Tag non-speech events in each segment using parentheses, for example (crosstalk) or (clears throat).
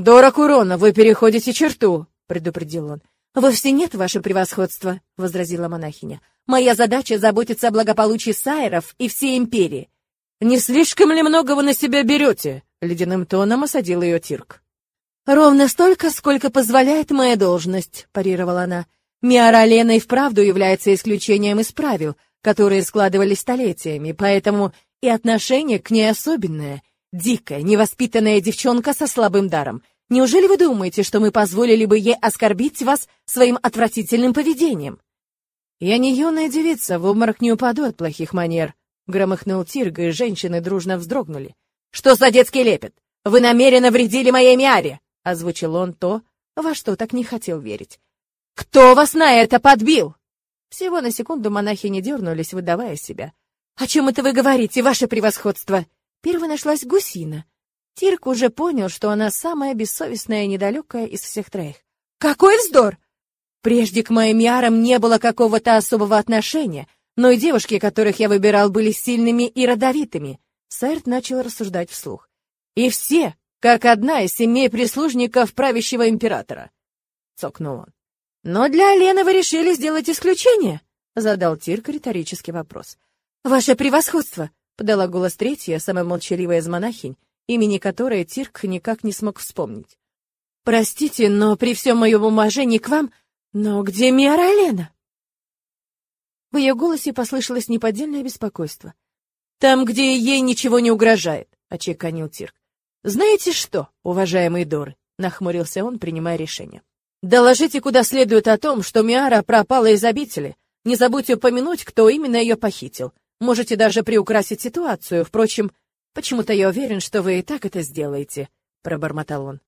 «Дорог урона, вы переходите черту», — предупредил он. «Вовсе нет, ваше превосходство», — возразила монахиня. «Моя задача — заботиться о благополучии сайров и всей империи». «Не слишком ли много вы на себя берете?» — ледяным тоном осадил ее Тирк. «Ровно столько, сколько позволяет моя должность», — парировала она. «Миара Лена и вправду является исключением из правил, которые складывались столетиями, поэтому и отношение к ней особенное. Дикая, невоспитанная девчонка со слабым даром. Неужели вы думаете, что мы позволили бы ей оскорбить вас своим отвратительным поведением?» «Я не юная девица, в обморок не упаду от плохих манер», — громыхнул Тирга, и женщины дружно вздрогнули. «Что за детский лепет? Вы намеренно вредили моей Миаре!» — озвучил он то, во что так не хотел верить. «Кто вас на это подбил?» Всего на секунду монахи не дернулись, выдавая себя. «О чем это вы говорите, ваше превосходство?» Первой нашлась гусина. Тирк уже понял, что она самая бессовестная и недалекая из всех троих. «Какой вздор! Прежде к моим ярам не было какого-то особого отношения, но и девушки, которых я выбирал, были сильными и родовитыми». Сэрт начал рассуждать вслух. «И все, как одна из семей прислужников правящего императора», — цокнул он. «Но для Лены вы решили сделать исключение?» — задал Тирк риторический вопрос. «Ваше превосходство!» — подала голос третья, самая молчаливая из монахинь, имени которой Тирк никак не смог вспомнить. «Простите, но при всем моем уважении к вам, но где Миара Лена?» В ее голосе послышалось неподдельное беспокойство. «Там, где ей ничего не угрожает», — очеканил Тирк. «Знаете что, уважаемые Доры?» — нахмурился он, принимая решение. «Доложите куда следует о том, что Миара пропала из обители. Не забудьте упомянуть, кто именно ее похитил. Можете даже приукрасить ситуацию. Впрочем, почему-то я уверен, что вы и так это сделаете», — пробормотал он.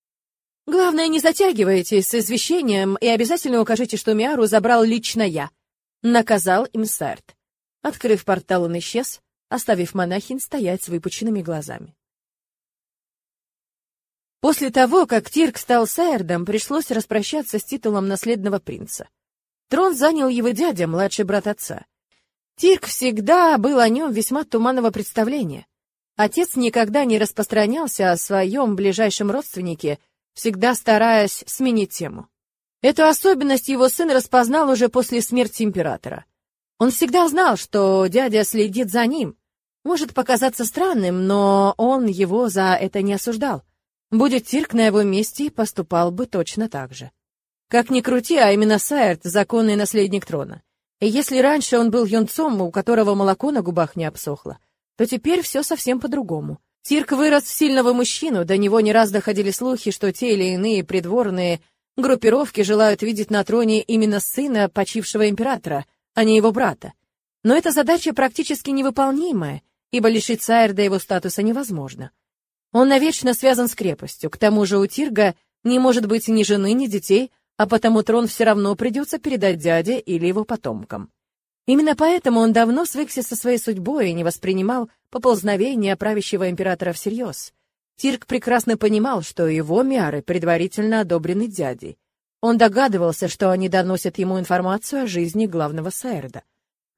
«Главное, не затягивайтесь с извещением и обязательно укажите, что Миару забрал лично я», — наказал им Сарт. Открыв портал, он исчез, оставив монахинь стоять с выпученными глазами. После того, как Тирк стал Сайердом, пришлось распрощаться с титулом наследного принца. Трон занял его дядя, младший брат отца. Тирк всегда был о нем весьма туманного представления. Отец никогда не распространялся о своем ближайшем родственнике, всегда стараясь сменить тему. Эту особенность его сын распознал уже после смерти императора. Он всегда знал, что дядя следит за ним. Может показаться странным, но он его за это не осуждал. Будет Тирк на его месте, поступал бы точно так же. Как ни крути, а именно Сайерт — законный наследник трона. И если раньше он был юнцом, у которого молоко на губах не обсохло, то теперь все совсем по-другому. Тирк вырос в сильного мужчину, до него не раз доходили слухи, что те или иные придворные группировки желают видеть на троне именно сына почившего императора, а не его брата. Но эта задача практически невыполнимая, ибо лишить Сайерда его статуса невозможно. Он навечно связан с крепостью. К тому же у Тирга не может быть ни жены, ни детей, а потому трон все равно придется передать дяде или его потомкам. Именно поэтому он давно свыкся со своей судьбой и не воспринимал поползновения правящего императора всерьез. Тирк прекрасно понимал, что его миары предварительно одобрены дядей. Он догадывался, что они доносят ему информацию о жизни главного Сайрда.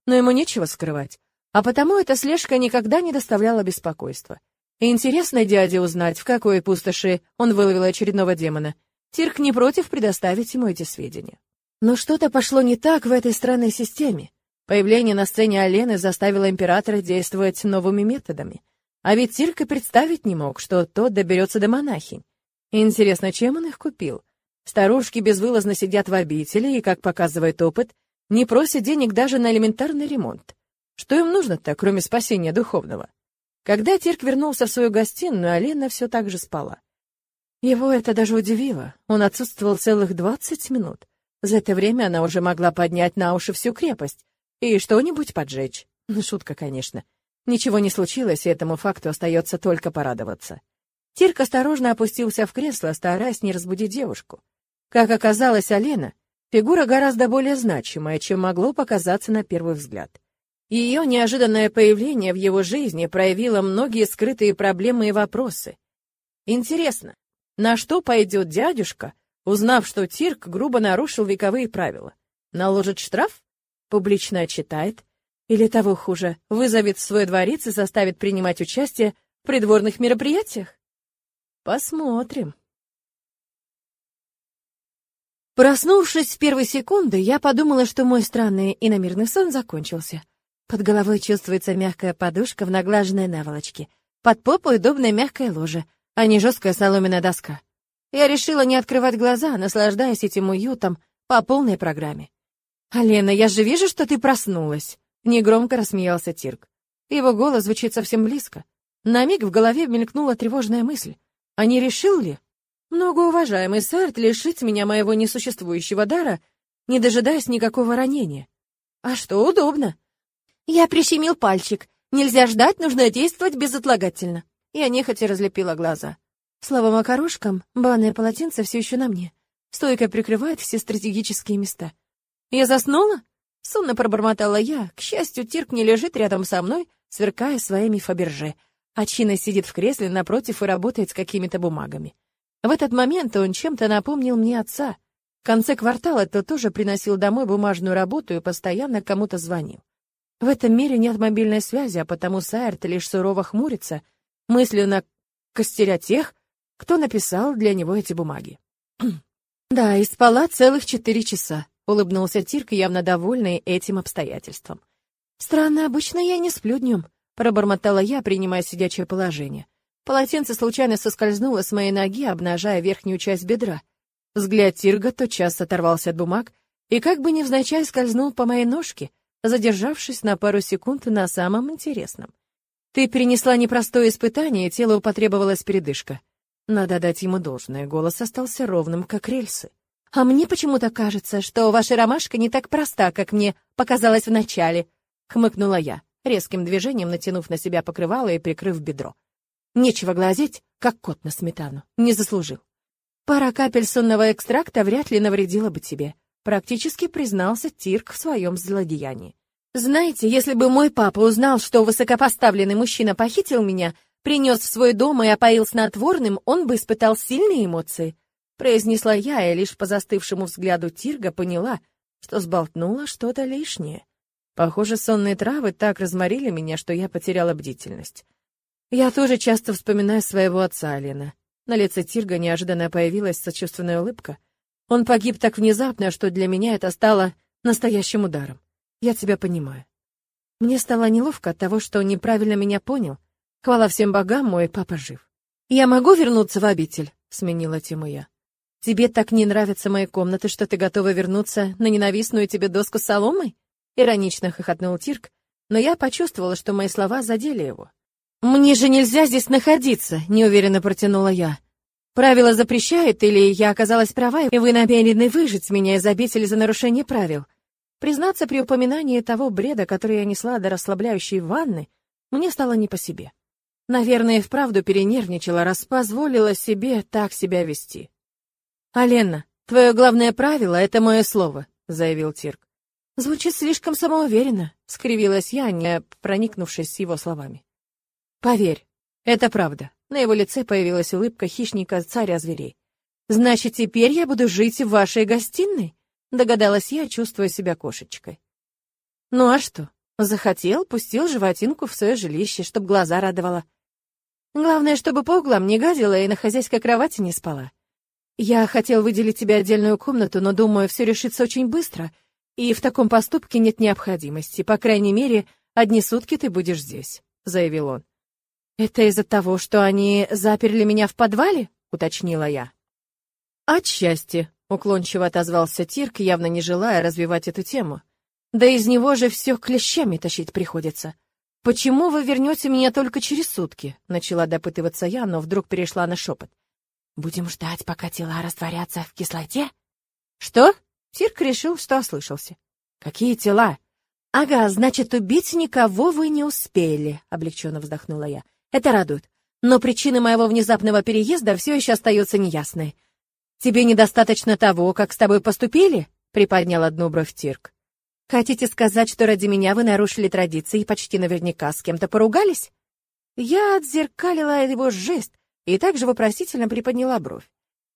Но ему нечего скрывать, а потому эта слежка никогда не доставляла беспокойства. Интересно дяде узнать, в какой пустоши он выловил очередного демона. Тирк не против предоставить ему эти сведения. Но что-то пошло не так в этой странной системе. Появление на сцене Алены заставило императора действовать новыми методами. А ведь Тирк и представить не мог, что тот доберется до монахинь. Интересно, чем он их купил? Старушки безвылазно сидят в обители и, как показывает опыт, не просят денег даже на элементарный ремонт. Что им нужно-то, кроме спасения духовного? Когда Тирк вернулся в свою гостиную, Алена все так же спала. Его это даже удивило. Он отсутствовал целых двадцать минут. За это время она уже могла поднять на уши всю крепость и что-нибудь поджечь. Ну, шутка, конечно. Ничего не случилось, и этому факту остается только порадоваться. Тирк осторожно опустился в кресло, стараясь не разбудить девушку. Как оказалось, Алена — фигура гораздо более значимая, чем могло показаться на первый взгляд. Ее неожиданное появление в его жизни проявило многие скрытые проблемы и вопросы. Интересно, на что пойдет дядюшка, узнав, что Тирк грубо нарушил вековые правила? Наложит штраф? Публично отчитает? Или того хуже, вызовет в свой дворец и заставит принимать участие в придворных мероприятиях? Посмотрим. Проснувшись в первой секунды, я подумала, что мой странный иномирный сон закончился. Под головой чувствуется мягкая подушка в наглаженной наволочке. Под попой удобная мягкая ложа, а не жесткая соломенная доска. Я решила не открывать глаза, наслаждаясь этим уютом по полной программе. «Алена, я же вижу, что ты проснулась!» Негромко рассмеялся Тирк. Его голос звучит совсем близко. На миг в голове мелькнула тревожная мысль. А не решил ли, Многоуважаемый Сэрт лишить меня моего несуществующего дара, не дожидаясь никакого ранения. А что удобно. Я прищемил пальчик. Нельзя ждать, нужно действовать безотлагательно. Я нехотя разлепила глаза. Слава макарошкам, банное полотенце все еще на мне. Стойко прикрывает все стратегические места. Я заснула? Сонно пробормотала я. К счастью, Тирк не лежит рядом со мной, сверкая своими фаберже. А Чина сидит в кресле напротив и работает с какими-то бумагами. В этот момент он чем-то напомнил мне отца. В конце квартала тот тоже приносил домой бумажную работу и постоянно кому-то звонил. В этом мире нет мобильной связи, а потому Сайерт лишь сурово хмурится, мысленно костеря тех, кто написал для него эти бумаги. (clears throat) «Да, и спала целых четыре часа», — улыбнулся Тирк, явно довольный этим обстоятельством. «Странно, обычно я не сплю днем», — пробормотала я, принимая сидячее положение. Полотенце случайно соскользнуло с моей ноги, обнажая верхнюю часть бедра. Взгляд Тирга тотчас оторвался от бумаг и как бы невзначай скользнул по моей ножке, задержавшись на пару секунд на самом интересном. «Ты перенесла непростое испытание, телу потребовалась передышка». Надо дать ему должное, голос остался ровным, как рельсы. «А мне почему-то кажется, что ваша ромашка не так проста, как мне показалось вначале», — хмыкнула я, резким движением натянув на себя покрывало и прикрыв бедро. Нечего глазеть, как кот на сметану. Не заслужил. Пара капель сонного экстракта вряд ли навредила бы тебе. Практически признался Тирк в своем злодеянии. Знаете, если бы мой папа узнал, что высокопоставленный мужчина похитил меня, принес в свой дом и опоил снотворным, он бы испытал сильные эмоции. Произнесла я, и лишь по застывшему взгляду Тирга поняла, что сболтнула что-то лишнее. Похоже, сонные травы так разморили меня, что я потеряла бдительность. Я тоже часто вспоминаю своего отца, Алина. На лице Тирга неожиданно появилась сочувственная улыбка. Он погиб так внезапно, что для меня это стало настоящим ударом. Я тебя понимаю. Мне стало неловко от того, что неправильно меня понял. Хвала всем богам, мой папа жив. Я могу вернуться в обитель, сменила тему я. Тебе так не нравятся мои комнаты, что ты готова вернуться на ненавистную тебе доску с соломой? Иронично хохотнул Тирк, но я почувствовала, что мои слова задели его. «Мне же нельзя здесь находиться», — неуверенно протянула я. «Правила запрещают, или я оказалась права, и вы намерены выжить меня из обители за нарушение правил?» Признаться, при упоминании того бреда, который я несла до расслабляющей ванны, мне стало не по себе. Наверное, и вправду перенервничала, раз позволила себе так себя вести. «Алена, твое главное правило — это мое слово», — заявил Тирк. Звучит слишком самоуверенно, — скривилась я, не проникнувшись его словами. Поверь, это правда. На его лице появилась улыбка хищника царя зверей. Значит, теперь я буду жить в вашей гостиной? Догадалась я, чувствуя себя кошечкой. Ну а что? Захотел, пустил животинку в свое жилище, чтоб глаза радовала. Главное, чтобы по углам не гадила и на хозяйской кровати не спала. Я хотел выделить тебе отдельную комнату, но думаю, все решится очень быстро, и в таком поступке нет необходимости. По крайней мере, одни сутки ты будешь здесь, заявил он. «Это из-за того, что они заперли меня в подвале?» — уточнила я. «Отчасти», — уклончиво отозвался Тирк, явно не желая развивать эту тему. «Да из него же все клещами тащить приходится. Почему вы вернете меня только через сутки?» — начала допытываться я, но вдруг перешла на шепот. «Будем ждать, пока тела растворятся в кислоте?» «Что?» — Тирк решил, что ослышался. «Какие тела?» «Ага, значит, убить никого вы не успели», — облегченно вздохнула я. Это радует. Но причина моего внезапного переезда все еще остается неясной. Тебе недостаточно того, как с тобой поступили? Приподнял одну бровь Тирк. Хотите сказать, что ради меня вы нарушили традиции и почти наверняка с кем-то поругались? Я отзеркалила его жест и также вопросительно приподняла бровь.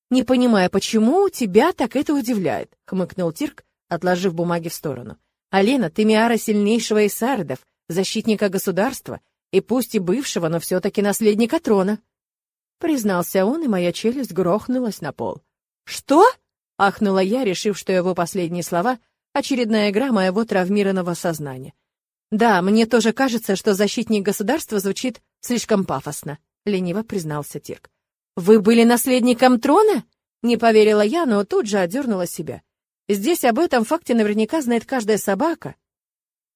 «Не понимая, почему тебя так это удивляет», — хмыкнул Тирк, отложив бумаги в сторону. «Алена, ты Миара сильнейшего из сардов, защитника государства, и пусть и бывшего, но все-таки наследника трона. Признался он, и моя челюсть грохнулась на пол. «Что?» Ахнула я, решив, что его последние слова — очередная игра моего травмированного сознания. «Да, мне тоже кажется, что защитник государства звучит слишком пафосно», — лениво признался Тирк. «Вы были наследником трона?» Не поверила я, но тут же одернула себя. Здесь об этом факте наверняка знает каждая собака.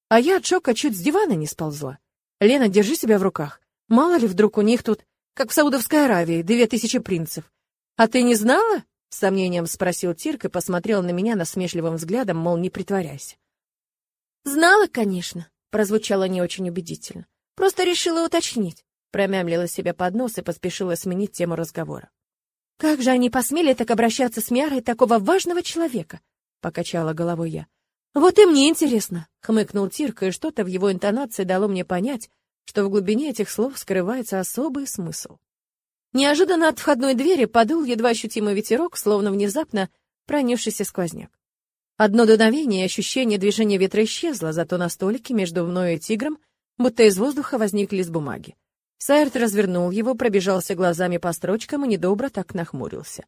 А я от шока чуть с дивана не сползла. Лена, держи себя в руках. Мало ли вдруг у них тут, как в Саудовской Аравии, две тысячи принцев. А ты не знала? С сомнением спросил Тирк и посмотрел на меня насмешливым взглядом, мол, не притворяйся. Знала, конечно, прозвучало не очень убедительно. Просто решила уточнить. Промямлила себя под нос и поспешила сменить тему разговора. Как же они посмели так обращаться с Мярой такого важного человека? Покачала головой я. Вот и мне интересно, хмыкнул Тирк, и что-то в его интонации дало мне понять, что в глубине этих слов скрывается особый смысл. Неожиданно от входной двери подул едва ощутимый ветерок, словно внезапно пронесшийся сквозняк. Одно дуновение и ощущение движения ветра исчезло, зато на столике между мной и тигром будто из воздуха возник лист бумаги. Сайрт развернул его, пробежался глазами по строчкам и недобро так нахмурился.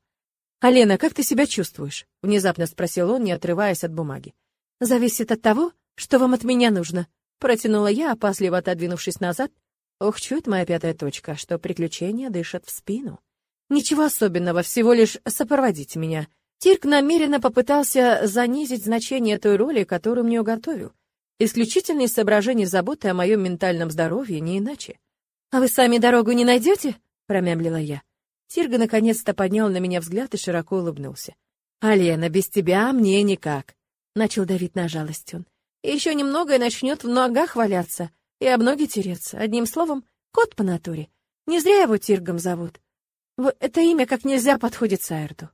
«Алена, как ты себя чувствуешь?» — внезапно спросил он, не отрываясь от бумаги. «Зависит от того, что вам от меня нужно», — протянула я, опасливо отодвинувшись назад Ох, чует моя пятая точка, что приключения дышат в спину. Ничего особенного, всего лишь сопроводить меня. Тирк намеренно попытался занизить значение той роли, которую мне уготовил. Исключительно из соображений заботы о моем ментальном здоровье, не иначе. «А вы сами дорогу не найдете?» — промямлила я. Тирга наконец-то поднял на меня взгляд и широко улыбнулся. «Алена, без тебя мне никак», — начал давить на жалость он. «И еще немного и начнет в ногах валяться и об ноги тереться. Одним словом, кот по натуре. Не зря его Тиргом зовут. Вот это имя как нельзя подходит Сайрту.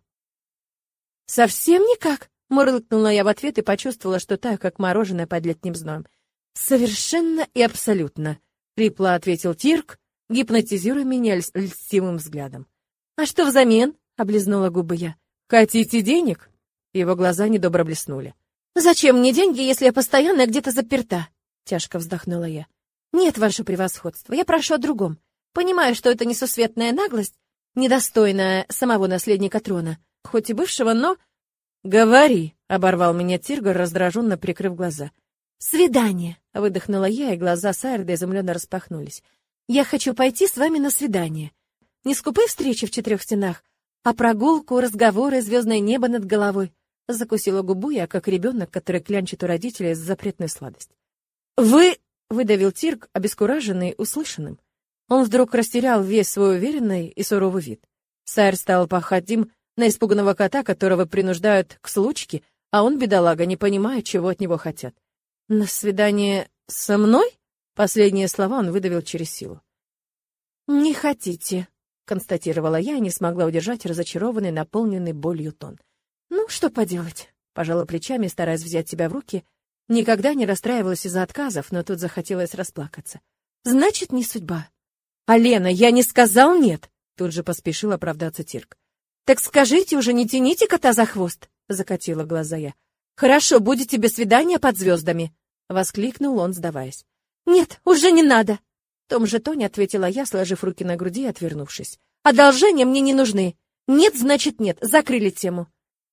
«Совсем никак?» — мурлыкнула я в ответ и почувствовала, что таю, как мороженое под летним зноем. «Совершенно и абсолютно», — хрипло ответил Тирк, гипнотизируя меня льстивым взглядом. «А что взамен?» — облизнула губы я. «Хотите денег?» Его глаза недобро блеснули. «Зачем мне деньги, если я постоянно где-то заперта?» — тяжко вздохнула я. «Нет, ваше превосходство, я прошу о другом. Понимаю, что это несусветная наглость, недостойная самого наследника трона, хоть и бывшего, но...» «Говори!» — оборвал меня Тиргор, раздраженно прикрыв глаза. «Свидание!» — выдохнула я, и глаза Сайрда изумленно распахнулись. «Я хочу пойти с вами на свидание. Не скупые встречи в четырех стенах, а прогулку, разговоры, звездное небо над головой». Закусила губу я, как ребенок, который клянчит у родителей за запретную сладость. «Вы...» — выдавил Тирк, обескураженный услышанным. Он вдруг растерял весь свой уверенный и суровый вид. Сайр стал походим на испуганного кота, которого принуждают к случке, а он, бедолага, не понимает, чего от него хотят. «На свидание со мной?» Последние слова он выдавил через силу. «Не хотите», — констатировала я и не смогла удержать разочарованный, наполненный болью тон. «Ну, что поделать?» — пожала плечами, стараясь взять себя в руки — Никогда не расстраивалась из-за отказов, но тут захотелось расплакаться. Значит, не судьба. А Лена, я не сказал нет, тут же поспешил оправдаться Тирк. Так скажите уже, не тяните кота за хвост, закатила глаза я. Хорошо, будете без свидания под звездами, воскликнул он, сдаваясь. Нет, уже не надо. В том же тоне ответила я, сложив руки на груди и отвернувшись. Одолжения мне не нужны. Нет, значит нет, закрыли тему.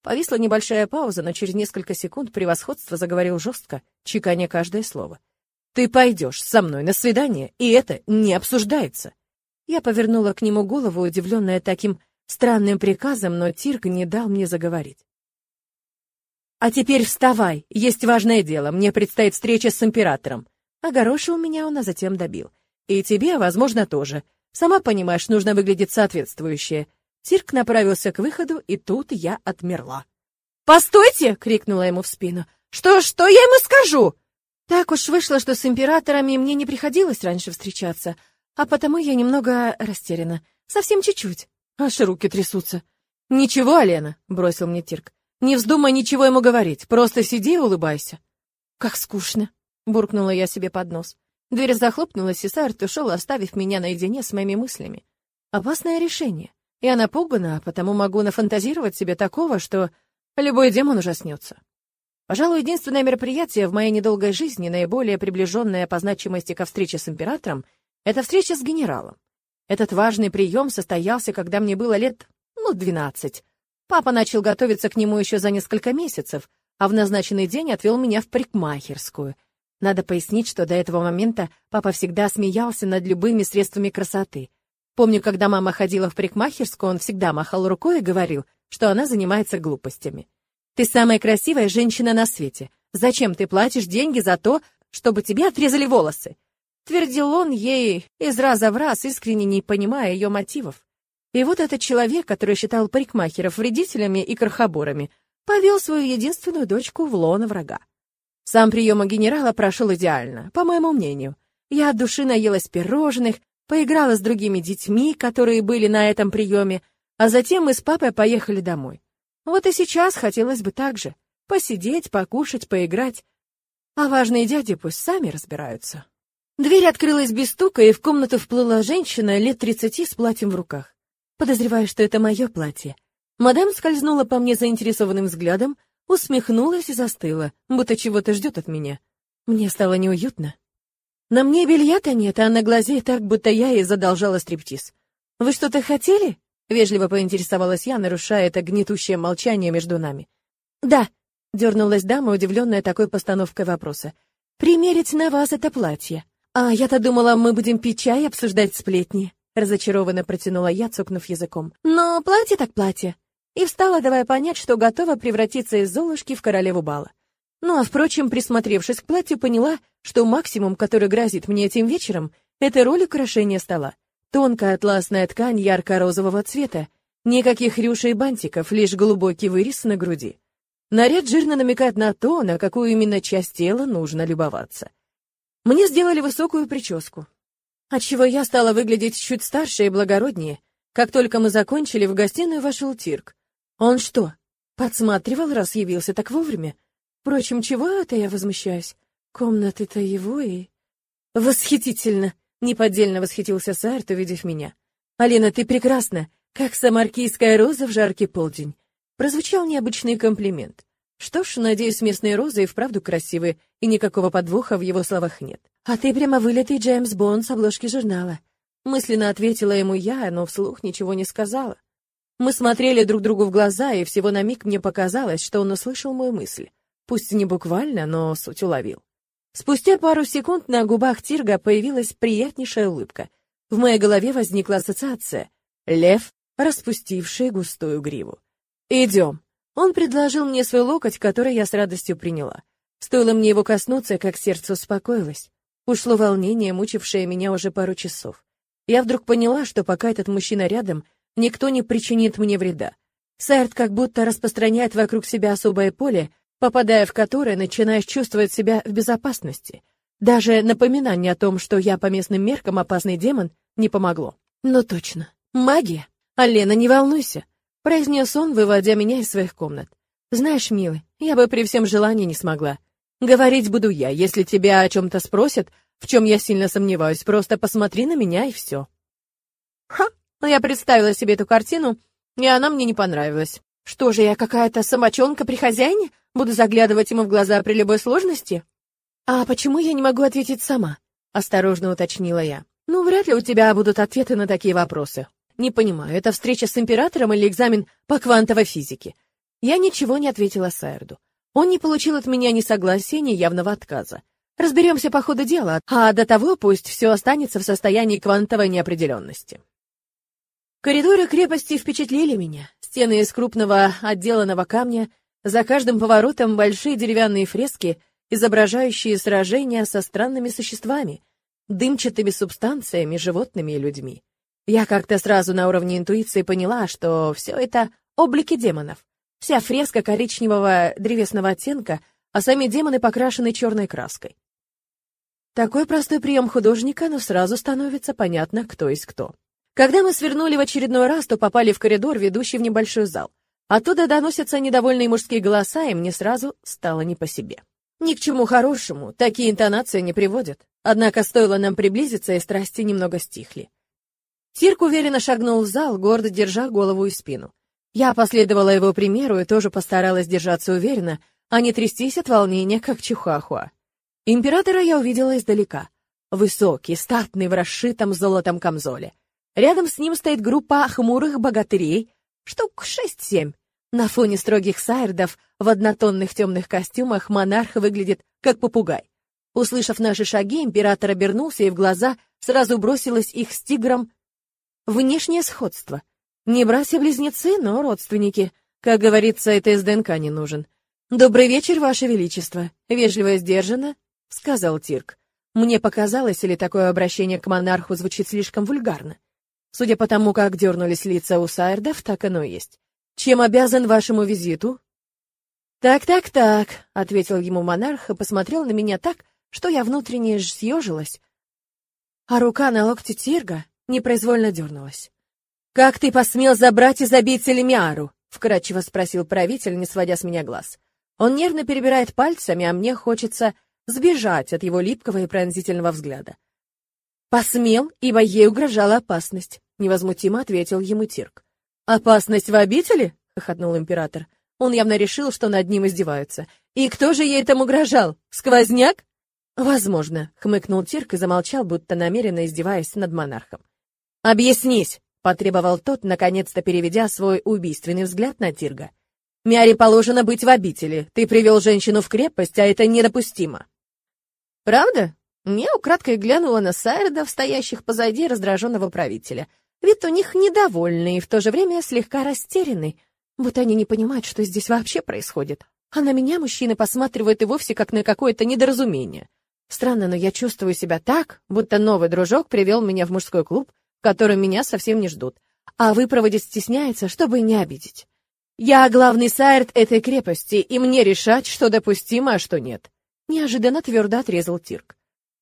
Повисла небольшая пауза, но через несколько секунд превосходство заговорил жестко, чеканя каждое слово. «Ты пойдешь со мной на свидание, и это не обсуждается!» Я повернула к нему голову, удивленная таким странным приказом, но Тирк не дал мне заговорить. «А теперь вставай, есть важное дело, мне предстоит встреча с императором». Огорошил меня он, а затем добил. «И тебе, возможно, тоже. Сама понимаешь, нужно выглядеть соответствующе. Тирк направился к выходу, и тут я отмерла. «Постойте!» — крикнула ему в спину. «Что, что я ему скажу?» Так уж вышло, что с императорами мне не приходилось раньше встречаться, а потому я немного растеряна. Совсем чуть-чуть. Аж руки трясутся. «Ничего, Алена», — бросил мне Тирк. «Не вздумай ничего ему говорить, просто сиди и улыбайся». «Как скучно», — буркнула я себе под нос. Дверь захлопнулась, и Сарт ушел, оставив меня наедине с моими мыслями. Опасное решение. Я напугана, потому могу нафантазировать себе такого, что любой демон ужаснется. Пожалуй, единственное мероприятие в моей недолгой жизни, наиболее приближенное по значимости ко встрече с императором, это встреча с генералом. Этот важный прием состоялся, когда мне было лет, ну, двенадцать. Папа начал готовиться к нему еще за несколько месяцев, а в назначенный день отвел меня в парикмахерскую. Надо пояснить, что до этого момента папа всегда смеялся над любыми средствами красоты. Помню, когда мама ходила в парикмахерскую, он всегда махал рукой и говорил, что она занимается глупостями. «Ты самая красивая женщина на свете. Зачем ты платишь деньги за то, чтобы тебе отрезали волосы?» Твердил он ей из раза в раз, искренне не понимая ее мотивов. И вот этот человек, который считал парикмахеров вредителями и крохоборами, повел свою единственную дочку в лоно врага. Сам прием у генерала прошел идеально, по моему мнению. Я от души наелась пирожных, поиграла с другими детьми, которые были на этом приеме, а затем мы с папой поехали домой. Вот и сейчас хотелось бы так же. Посидеть, покушать, поиграть. А важные дяди пусть сами разбираются. Дверь открылась без стука, и в комнату вплыла женщина лет тридцати с платьем в руках. Подозреваю, что это мое платье. Мадам скользнула по мне заинтересованным взглядом, усмехнулась и застыла, будто чего-то ждет от меня. Мне стало неуютно. На мне белья-то нет, а на глазе так, будто я ей задолжала стриптиз. «Вы что-то хотели?» — вежливо поинтересовалась я, нарушая это гнетущее молчание между нами. «Да», — дернулась дама, удивленная такой постановкой вопроса. «Примерить на вас это платье. А я-то думала, мы будем пить чай и обсуждать сплетни». Разочарованно протянула я, цокнув языком. «Но платье так платье». И встала, давая понять, что готова превратиться из Золушки в королеву бала. Ну а, впрочем, присмотревшись к платью, поняла, что максимум, который грозит мне этим вечером, это роль украшения стола. Тонкая атласная ткань ярко-розового цвета, никаких рюшей и бантиков, лишь глубокий вырез на груди. Наряд жирно намекает на то, на какую именно часть тела нужно любоваться. Мне сделали высокую прическу, отчего я стала выглядеть чуть старше и благороднее. Как только мы закончили, в гостиную вошел Тирк. Он что, подсматривал, раз явился так вовремя? Впрочем, чего это я возмущаюсь? Комнаты-то его и... Восхитительно! Неподдельно восхитился Сарт, увидев меня. «Алина, ты прекрасна, как самаркийская роза в жаркий полдень». Прозвучал необычный комплимент. Что ж, надеюсь, местные розы и вправду красивые, и никакого подвоха в его словах нет. «А ты прямо вылитый Джеймс Бонд с обложки журнала». Мысленно ответила ему я, но вслух ничего не сказала. Мы смотрели друг другу в глаза, и всего на миг мне показалось, что он услышал мою мысль. Пусть не буквально, но суть уловил. Спустя пару секунд на губах Тирга появилась приятнейшая улыбка. В моей голове возникла ассоциация. Лев, распустивший густую гриву. «Идем». Он предложил мне свой локоть, который я с радостью приняла. Стоило мне его коснуться, как сердце успокоилось. Ушло волнение, мучившее меня уже пару часов. Я вдруг поняла, что пока этот мужчина рядом, никто не причинит мне вреда. Сайрт как будто распространяет вокруг себя особое поле, попадая в которое начинаешь чувствовать себя в безопасности. Даже напоминание о том, что я по местным меркам опасный демон, не помогло. Но точно. Магия. Алена, не волнуйся, произнес он, выводя меня из своих комнат. Знаешь, милый, я бы при всем желании не смогла. Говорить буду я, если тебя о чем-то спросят, в чем я сильно сомневаюсь, просто посмотри на меня и все. Ха, я представила себе эту картину, и она мне не понравилась. Что же, я какая-то самочонка при хозяине? Буду заглядывать ему в глаза при любой сложности? А почему я не могу ответить сама? Осторожно уточнила я. Ну, вряд ли у тебя будут ответы на такие вопросы. Не понимаю, это встреча с императором или экзамен по квантовой физике? Я ничего не ответила Сайрду. Он не получил от меня ни согласия, ни явного отказа. Разберемся по ходу дела, а до того пусть все останется в состоянии квантовой неопределенности. Коридоры крепости впечатлили меня. Стены из крупного отделанного камня, за каждым поворотом большие деревянные фрески, изображающие сражения со странными существами, дымчатыми субстанциями, животными и людьми. Я как-то сразу на уровне интуиции поняла, что все это облики демонов. Вся фреска коричневого древесного оттенка, а сами демоны покрашены черной краской. Такой простой прием художника, но сразу становится понятно, кто есть кто. Когда мы свернули в очередной раз, то попали в коридор, ведущий в небольшой зал. Оттуда доносятся недовольные мужские голоса, и мне сразу стало не по себе. Ни к чему хорошему, такие интонации не приводят. Однако стоило нам приблизиться, и страсти немного стихли. Тирк уверенно шагнул в зал, гордо держа голову и спину. Я последовала его примеру и тоже постаралась держаться уверенно, а не трястись от волнения, как чихуахуа. Императора я увидела издалека. Высокий, статный, в расшитом золотом камзоле. Рядом с ним стоит группа хмурых богатырей, штук шесть-семь. На фоне строгих сайрдов в однотонных темных костюмах монарх выглядит как попугай. Услышав наши шаги, император обернулся, и в глаза сразу бросилось их с тигром внешнее сходство. Не братья-близнецы, но родственники. Как говорится, это из ДНК не нужен. «Добрый вечер, Ваше Величество!» — вежливо и сдержанно, — сказал Тирк. Мне показалось, или такое обращение к монарху звучит слишком вульгарно. Судя по тому, как дернулись лица у Сайрдов, так оно и есть. Чем обязан вашему визиту? Так-так-так, ответил ему монарх и посмотрел на меня так, что я внутренне съежилась, а рука на локте Тирга непроизвольно дернулась. «Как ты посмел забрать из обители Миару?» — вкратчиво спросил правитель, не сводя с меня глаз. Он нервно перебирает пальцами, а мне хочется сбежать от его липкого и пронзительного взгляда. «Посмел, ибо ей угрожала опасность», — невозмутимо ответил ему Тирк. «Опасность в обители?» — хохотнул император. Он явно решил, что над ним издеваются. «И кто же ей там угрожал? Сквозняк?» «Возможно», — хмыкнул Тирк и замолчал, будто намеренно издеваясь над монархом. «Объяснись!» — потребовал тот, наконец-то переведя свой убийственный взгляд на Тирга. «Мяре положено быть в обители. Ты привел женщину в крепость, а это недопустимо». «Правда?» Я украдкой глянула на Сайрдов, стоящих позади раздраженного правителя. Вид у них недовольный и в то же время слегка растерянный, будто они не понимают, что здесь вообще происходит. А на меня мужчины посматривают и вовсе как на какое-то недоразумение. Странно, но я чувствую себя так, будто новый дружок привел меня в мужской клуб, в котором меня совсем не ждут, а выпроводить стесняется, чтобы не обидеть. Я главный сайрт этой крепости, и мне решать, что допустимо, а что нет. Неожиданно твердо отрезал Тирк.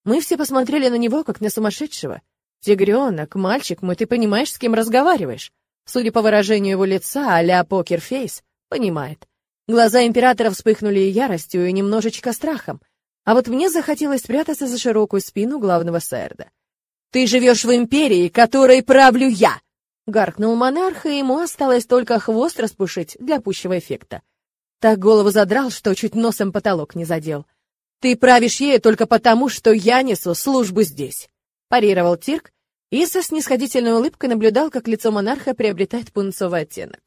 Мы все посмотрели на него, как на сумасшедшего. Тигренок, мальчик мой, ты понимаешь, с кем разговариваешь? Судя по выражению его лица, а-ля покерфейс, понимает. Глаза императора вспыхнули яростью и немножечко страхом, а вот мне захотелось спрятаться за широкую спину главного сэрда. «Ты живешь в империи, которой правлю я!» Гаркнул монарх, и ему осталось только хвост распушить для пущего эффекта. Так голову задрал, что чуть носом потолок не задел. Ты правишь ею только потому, что я несу службу здесь, парировал Тирк и со снисходительной улыбкой наблюдал, как лицо монарха приобретает пунцовый оттенок.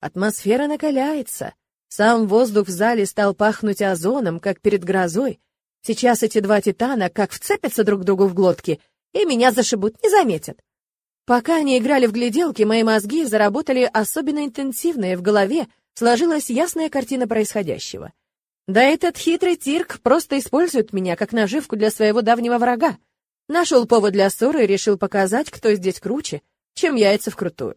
Атмосфера накаляется. Сам воздух в зале стал пахнуть озоном, как перед грозой. Сейчас эти два титана как вцепятся друг другу в глотки, и меня зашибут, не заметят. Пока они играли в гляделки, мои мозги заработали особенно интенсивно, и в голове сложилась ясная картина происходящего. Да этот хитрый Тирк просто использует меня как наживку для своего давнего врага. Нашел повод для ссоры и решил показать, кто здесь круче, чем яйца вкрутую.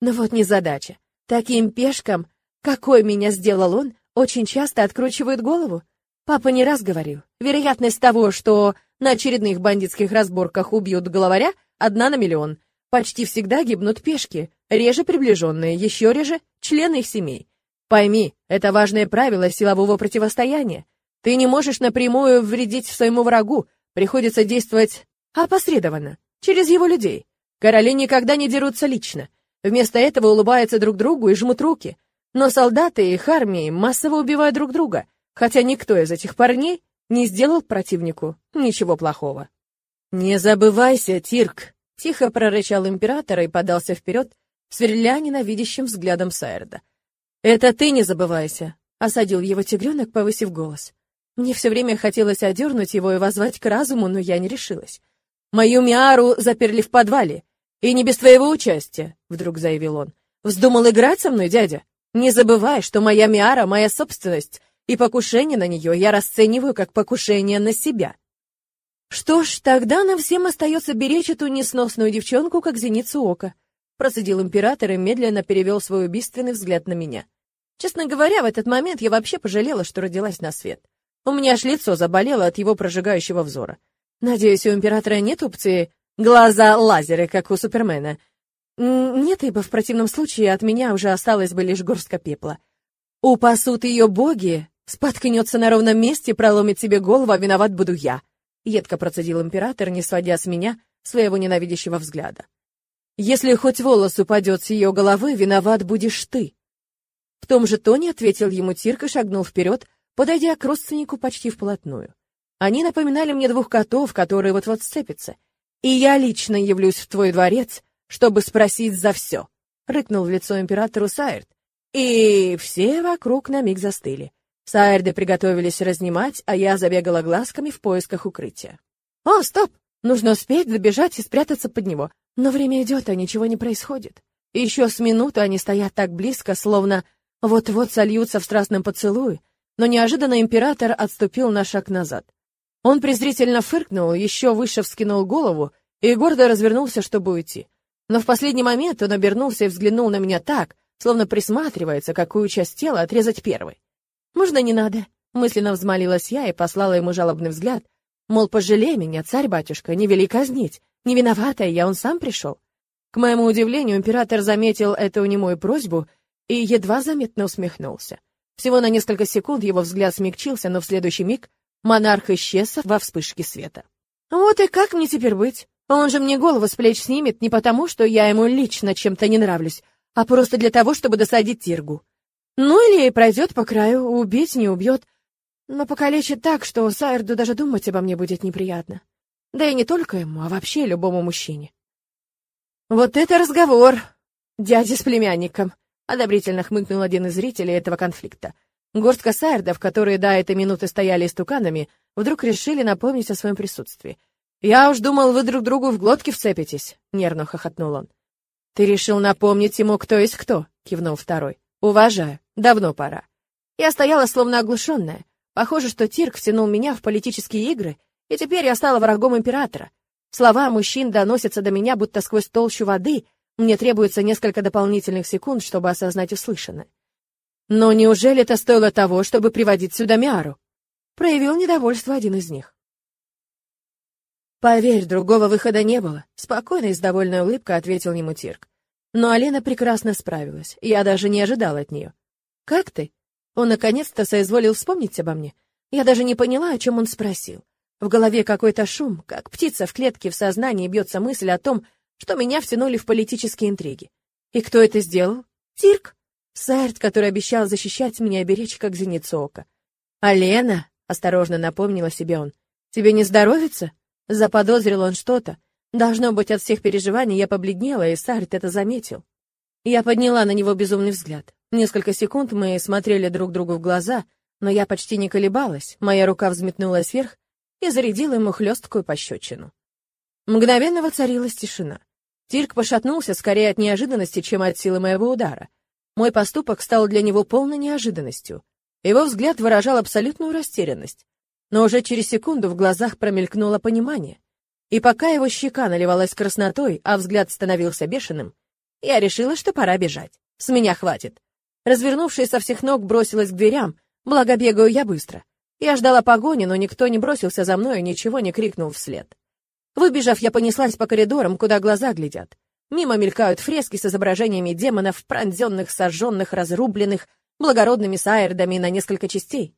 Но вот не задача. Таким пешкам, какой меня сделал он, очень часто откручивают голову. Папа не раз говорил, вероятность того, что на очередных бандитских разборках убьют главаря, одна на миллион. Почти всегда гибнут пешки, реже приближенные, еще реже члены их семей. Пойми, это важное правило силового противостояния. Ты не можешь напрямую вредить своему врагу, приходится действовать опосредованно, через его людей. Короли никогда не дерутся лично. Вместо этого улыбаются друг другу и жмут руки. Но солдаты и их армии массово убивают друг друга, хотя никто из этих парней не сделал противнику ничего плохого. «Не забывайся, Тирк!» — тихо прорычал император и подался вперед, сверля ненавидящим взглядом Сайрда. «Это ты не забывайся», — осадил его тигренок, повысив голос. Мне все время хотелось одернуть его и возвать к разуму, но я не решилась. «Мою Миару заперли в подвале, и не без твоего участия», — вдруг заявил он. «Вздумал играть со мной, дядя? Не забывай, что моя Миара — моя собственность, и покушение на нее я расцениваю как покушение на себя». «Что ж, тогда нам всем остается беречь эту несносную девчонку, как зеницу ока», процедил император и медленно перевел свой убийственный взгляд на меня. Честно говоря, в этот момент я вообще пожалела, что родилась на свет. У меня аж лицо заболело от его прожигающего взора. Надеюсь, у императора нет опции глаза-лазеры, как у Супермена. Нет, ибо в противном случае от меня уже осталось бы лишь горстка пепла. Упасут ее боги, споткнется на ровном месте, проломит себе голову, а виноват буду я. Едко процедил император, не сводя с меня своего ненавидящего взгляда. Если хоть волос упадет с ее головы, виноват будешь ты. В том же тоне ответил ему Тирк шагнул вперед, подойдя к родственнику почти вплотную. Они напоминали мне двух котов, которые вот-вот сцепятся. И я лично явлюсь в твой дворец, чтобы спросить за все. Рыкнул в лицо императору Сайрт, И все вокруг на миг застыли. Саэрды приготовились разнимать, а я забегала глазками в поисках укрытия. «О, стоп! Нужно успеть добежать и спрятаться под него. Но время идет, а ничего не происходит. Еще с минуту они стоят так близко, словно вот-вот сольются в страстном поцелуе, но неожиданно император отступил на шаг назад. Он презрительно фыркнул, еще выше вскинул голову и гордо развернулся, чтобы уйти. Но в последний момент он обернулся и взглянул на меня так, словно присматривается, какую часть тела отрезать первой. «Можно не надо?» — мысленно взмолилась я и послала ему жалобный взгляд, мол, пожалей меня, царь-батюшка, не вели казнить, не виноватая я, он сам пришел. К моему удивлению, император заметил эту немую просьбу и едва заметно усмехнулся. Всего на несколько секунд его взгляд смягчился, но в следующий миг монарх исчез во вспышке света. «Вот и как мне теперь быть? Он же мне голову с плеч снимет не потому, что я ему лично чем-то не нравлюсь, а просто для того, чтобы досадить Тиргу. Ну или пройдет по краю, убить не убьет, но покалечит так, что Сайрду даже думать обо мне будет неприятно. Да и не только ему, а вообще любому мужчине. Вот это разговор! Дядя с племянником! Одобрительно хмыкнул один из зрителей этого конфликта. Горстка сайрдов, которые до этой минуты стояли истуканами, вдруг решили напомнить о своем присутствии. «Я уж думал, вы друг другу в глотке вцепитесь», — нервно хохотнул он. «Ты решил напомнить ему, кто есть кто?» — кивнул второй. «Уважаю. Давно пора». Я стояла словно оглушенная. Похоже, что Тирк втянул меня в политические игры, и теперь я стала врагом императора. Слова мужчин доносятся до меня, будто сквозь толщу воды. Мне требуется несколько дополнительных секунд, чтобы осознать услышанное. Но неужели это стоило того, чтобы приводить сюда Миару? Проявил недовольство один из них. Поверь, другого выхода не было, спокойно и с довольной улыбкой ответил ему Тирк. Но Алена прекрасно справилась, я даже не ожидал от нее. «Как ты?» Он наконец-то соизволил вспомнить обо мне. Я даже не поняла, о чем он спросил. В голове какой-то шум, как птица в клетке в сознании бьется мысль о том, что меня втянули в политические интриги. И кто это сделал? Тирк. Сэрт, который обещал защищать меня и беречь, как зеницу ока. «А Лена?» — осторожно напомнила себе он. «Тебе не здоровится?» Заподозрил он что-то, Должно быть, от всех переживаний я побледнела, и Сарт это заметил. Я подняла на него безумный взгляд. Несколько секунд мы смотрели друг другу в глаза, но я почти не колебалась, моя рука взметнулась вверх и зарядила ему хлесткую пощечину. Мгновенно воцарилась тишина. Тирк пошатнулся скорее от неожиданности, чем от силы моего удара. Мой поступок стал для него полной неожиданностью. Его взгляд выражал абсолютную растерянность. Но уже через секунду в глазах промелькнуло понимание — и пока его щека наливалась краснотой, а взгляд становился бешеным, я решила, что пора бежать. С меня хватит. Развернувшись со всех ног, бросилась к дверям, благо бегаю я быстро. Я ждала погони, но никто не бросился за мной и ничего не крикнул вслед. Выбежав, я понеслась по коридорам, куда глаза глядят. Мимо мелькают фрески с изображениями демонов, пронзенных, сожженных, разрубленных, благородными саэрдами на несколько частей.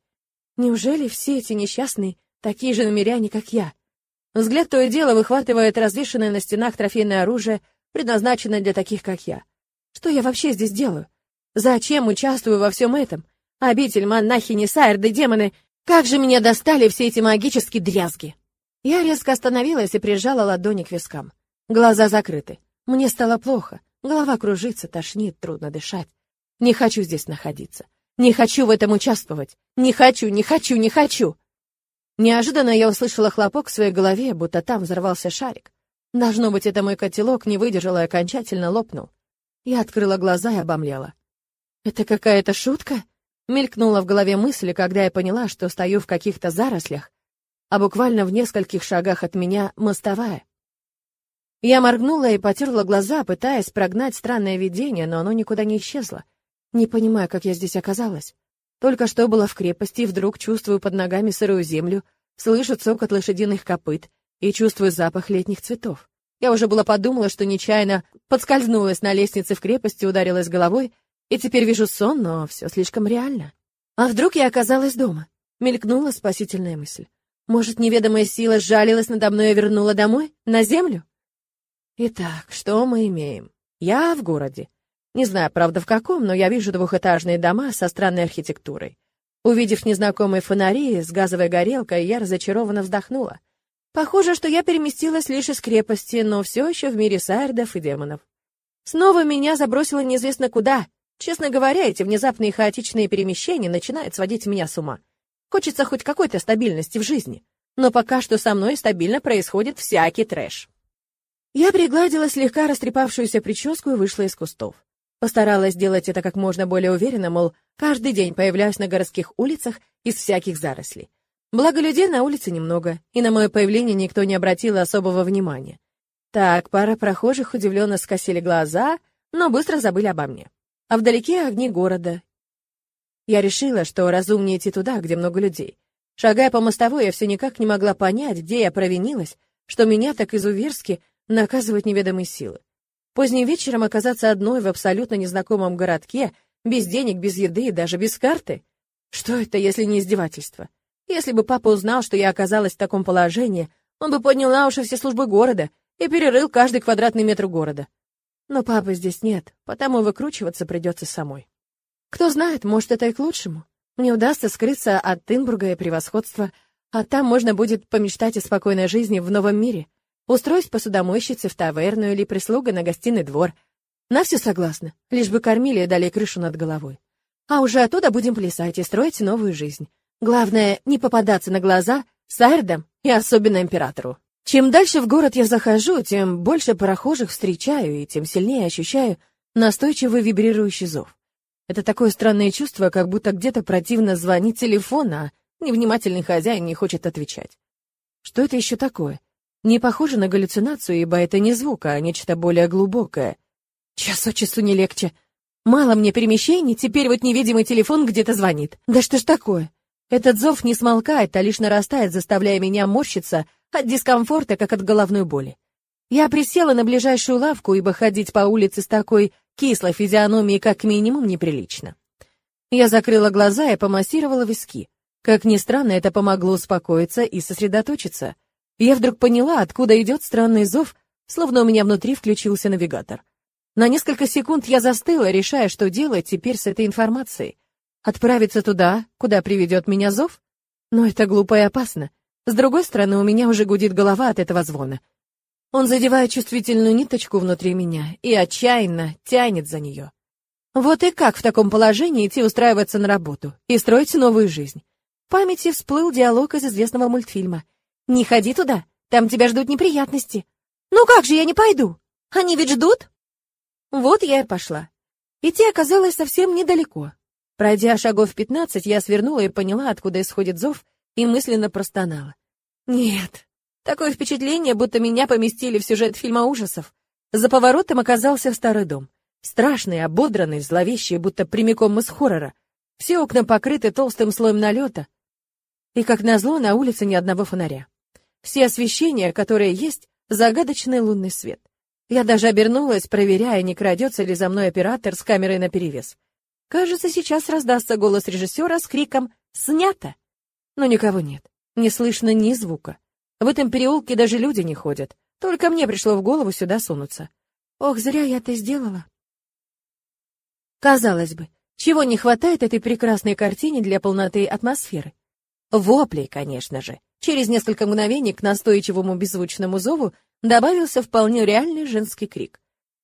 Неужели все эти несчастные такие же намеряне, как я? Взгляд то и дело выхватывает развешенное на стенах трофейное оружие, предназначенное для таких, как я. Что я вообще здесь делаю? Зачем участвую во всем этом? Обитель, монахини, сайрды, демоны. Как же меня достали все эти магические дрязги? Я резко остановилась и прижала ладони к вискам. Глаза закрыты. Мне стало плохо. Голова кружится, тошнит, трудно дышать. Не хочу здесь находиться. Не хочу в этом участвовать. Не хочу, не хочу, не хочу. Неожиданно я услышала хлопок в своей голове, будто там взорвался шарик. Должно быть, это мой котелок не выдержал и окончательно лопнул. Я открыла глаза и обомлела. «Это какая-то шутка?» Мелькнула в голове мысль, когда я поняла, что стою в каких-то зарослях, а буквально в нескольких шагах от меня мостовая. Я моргнула и потерла глаза, пытаясь прогнать странное видение, но оно никуда не исчезло. Не понимаю, как я здесь оказалась. Только что была в крепости, и вдруг чувствую под ногами сырую землю, слышу цокот лошадиных копыт и чувствую запах летних цветов. Я уже было подумала, что нечаянно подскользнулась на лестнице в крепости, ударилась головой, и теперь вижу сон, но все слишком реально. А вдруг я оказалась дома? Мелькнула спасительная мысль. Может, неведомая сила сжалилась надо мной и вернула домой, на землю? Итак, что мы имеем? Я в городе. Не знаю, правда, в каком, но я вижу двухэтажные дома со странной архитектурой. Увидев незнакомые фонари с газовой горелкой, я разочарованно вздохнула. Похоже, что я переместилась лишь из крепости, но все еще в мире саэрдов и демонов. Снова меня забросило неизвестно куда, Честно говоря, эти внезапные хаотичные перемещения начинают сводить меня с ума. Хочется хоть какой-то стабильности в жизни. Но пока что со мной стабильно происходит всякий трэш. Я пригладила слегка растрепавшуюся прическу и вышла из кустов. Постаралась сделать это как можно более уверенно, мол, каждый день появляюсь на городских улицах из всяких зарослей. Благо людей на улице немного, и на мое появление никто не обратил особого внимания. Так, пара прохожих удивленно скосили глаза, но быстро забыли обо мне. А вдалеке огни города. Я решила, что разумнее идти туда, где много людей. Шагая по мостовой, я все никак не могла понять, где я провинилась, что меня так изуверски наказывают неведомые силы. Поздним вечером оказаться одной в абсолютно незнакомом городке, без денег, без еды и даже без карты? Что это, если не издевательство? Если бы папа узнал, что я оказалась в таком положении, он бы поднял на уши все службы города и перерыл каждый квадратный метр города. Но папы здесь нет, потому выкручиваться придется самой. Кто знает, может, это и к лучшему. Мне удастся скрыться от Тынбурга и превосходства, а там можно будет помечтать о спокойной жизни в новом мире, Устроить посудомойщице в таверну или прислуга на гостиный двор. На все согласна, лишь бы кормили и дали крышу над головой. А уже оттуда будем плясать и строить новую жизнь. Главное, не попадаться на глаза Сайрдам и особенно императору. Чем дальше в город я захожу, тем больше прохожих встречаю и тем сильнее ощущаю настойчивый вибрирующий зов. Это такое странное чувство, как будто где-то противно звонит телефон, а невнимательный хозяин не хочет отвечать. Что это еще такое? Не похоже на галлюцинацию, ибо это не звук, а нечто более глубокое. Час от часу не легче. Мало мне перемещений, теперь вот невидимый телефон где-то звонит. Да что ж такое? Этот зов не смолкает, а лишь нарастает, заставляя меня морщиться от дискомфорта, как от головной боли. Я присела на ближайшую лавку, ибо ходить по улице с такой кислой физиономией как минимум неприлично. Я закрыла глаза и помассировала виски. Как ни странно, это помогло успокоиться и сосредоточиться. Я вдруг поняла, откуда идет странный зов, словно у меня внутри включился навигатор. На несколько секунд я застыла, решая, что делать теперь с этой информацией. Отправиться туда, куда приведет меня зов? Но это глупо и опасно. С другой стороны, у меня уже гудит голова от этого звона. Он задевает чувствительную ниточку внутри меня и отчаянно тянет за нее. Вот и как в таком положении идти устраиваться на работу и строить новую жизнь? В памяти всплыл диалог из известного мультфильма. «Не ходи туда, там тебя ждут неприятности». «Ну как же я не пойду? Они ведь ждут?» Вот я и пошла. Идти оказалось совсем недалеко. Пройдя шагов пятнадцать, я свернула и поняла, откуда исходит зов, и мысленно простонала. «Нет, такое впечатление, будто меня поместили в сюжет фильма ужасов. За поворотом оказался старый дом. Страшный, ободранный, зловещий, будто прямиком из хоррора. Все окна покрыты толстым слоем налета. И, как назло, на улице ни одного фонаря. Все освещения, которые есть, загадочный лунный свет. Я даже обернулась, проверяя, не крадется ли за мной оператор с камерой наперевес. Кажется, сейчас раздастся голос режиссера с криком «Снято!». Но никого нет, не слышно ни звука. В этом переулке даже люди не ходят. Только мне пришло в голову сюда сунуться. Ох, зря я это сделала. Казалось бы, чего не хватает этой прекрасной картине для полноты атмосферы? Воплей, конечно же. Через несколько мгновений к настойчивому беззвучному зову добавился вполне реальный женский крик.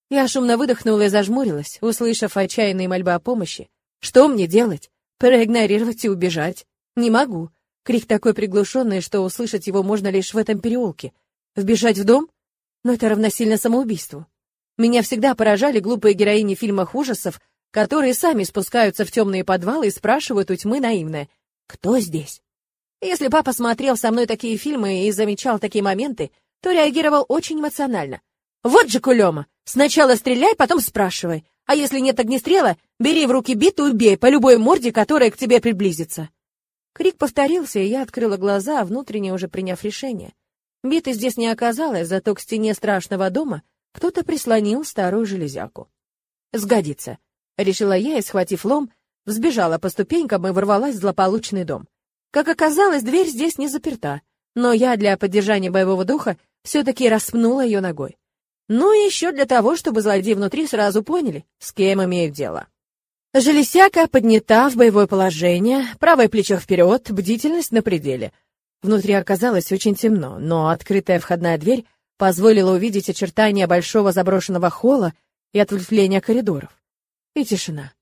Я шумно выдохнула и зажмурилась, услышав отчаянные мольбы о помощи. Что мне делать? Проигнорировать и убежать? Не могу. Крик такой приглушенный, что услышать его можно лишь в этом переулке. Вбежать в дом? Но это равносильно самоубийству. Меня всегда поражали глупые героини фильмов ужасов, которые сами спускаются в темные подвалы и спрашивают у тьмы наивное «Кто здесь?». Если папа смотрел со мной такие фильмы и замечал такие моменты, то реагировал очень эмоционально. «Вот же кулема! Сначала стреляй, потом спрашивай. А если нет огнестрела, бери в руки биту и бей по любой морде, которая к тебе приблизится». Крик повторился, и я открыла глаза, внутренне уже приняв решение. Биты здесь не оказалось, зато к стене страшного дома кто-то прислонил старую железяку. «Сгодится», — решила я и, схватив лом, взбежала по ступенькам и ворвалась в злополучный дом. Как оказалось, дверь здесь не заперта, но я для поддержания боевого духа все-таки распнула ее ногой. Ну и еще для того, чтобы злодеи внутри сразу поняли, с кем имеют дело. Железяка поднята в боевое положение, правое плечо вперед, бдительность на пределе. Внутри оказалось очень темно, но открытая входная дверь позволила увидеть очертания большого заброшенного холла и ответвления коридоров. И тишина.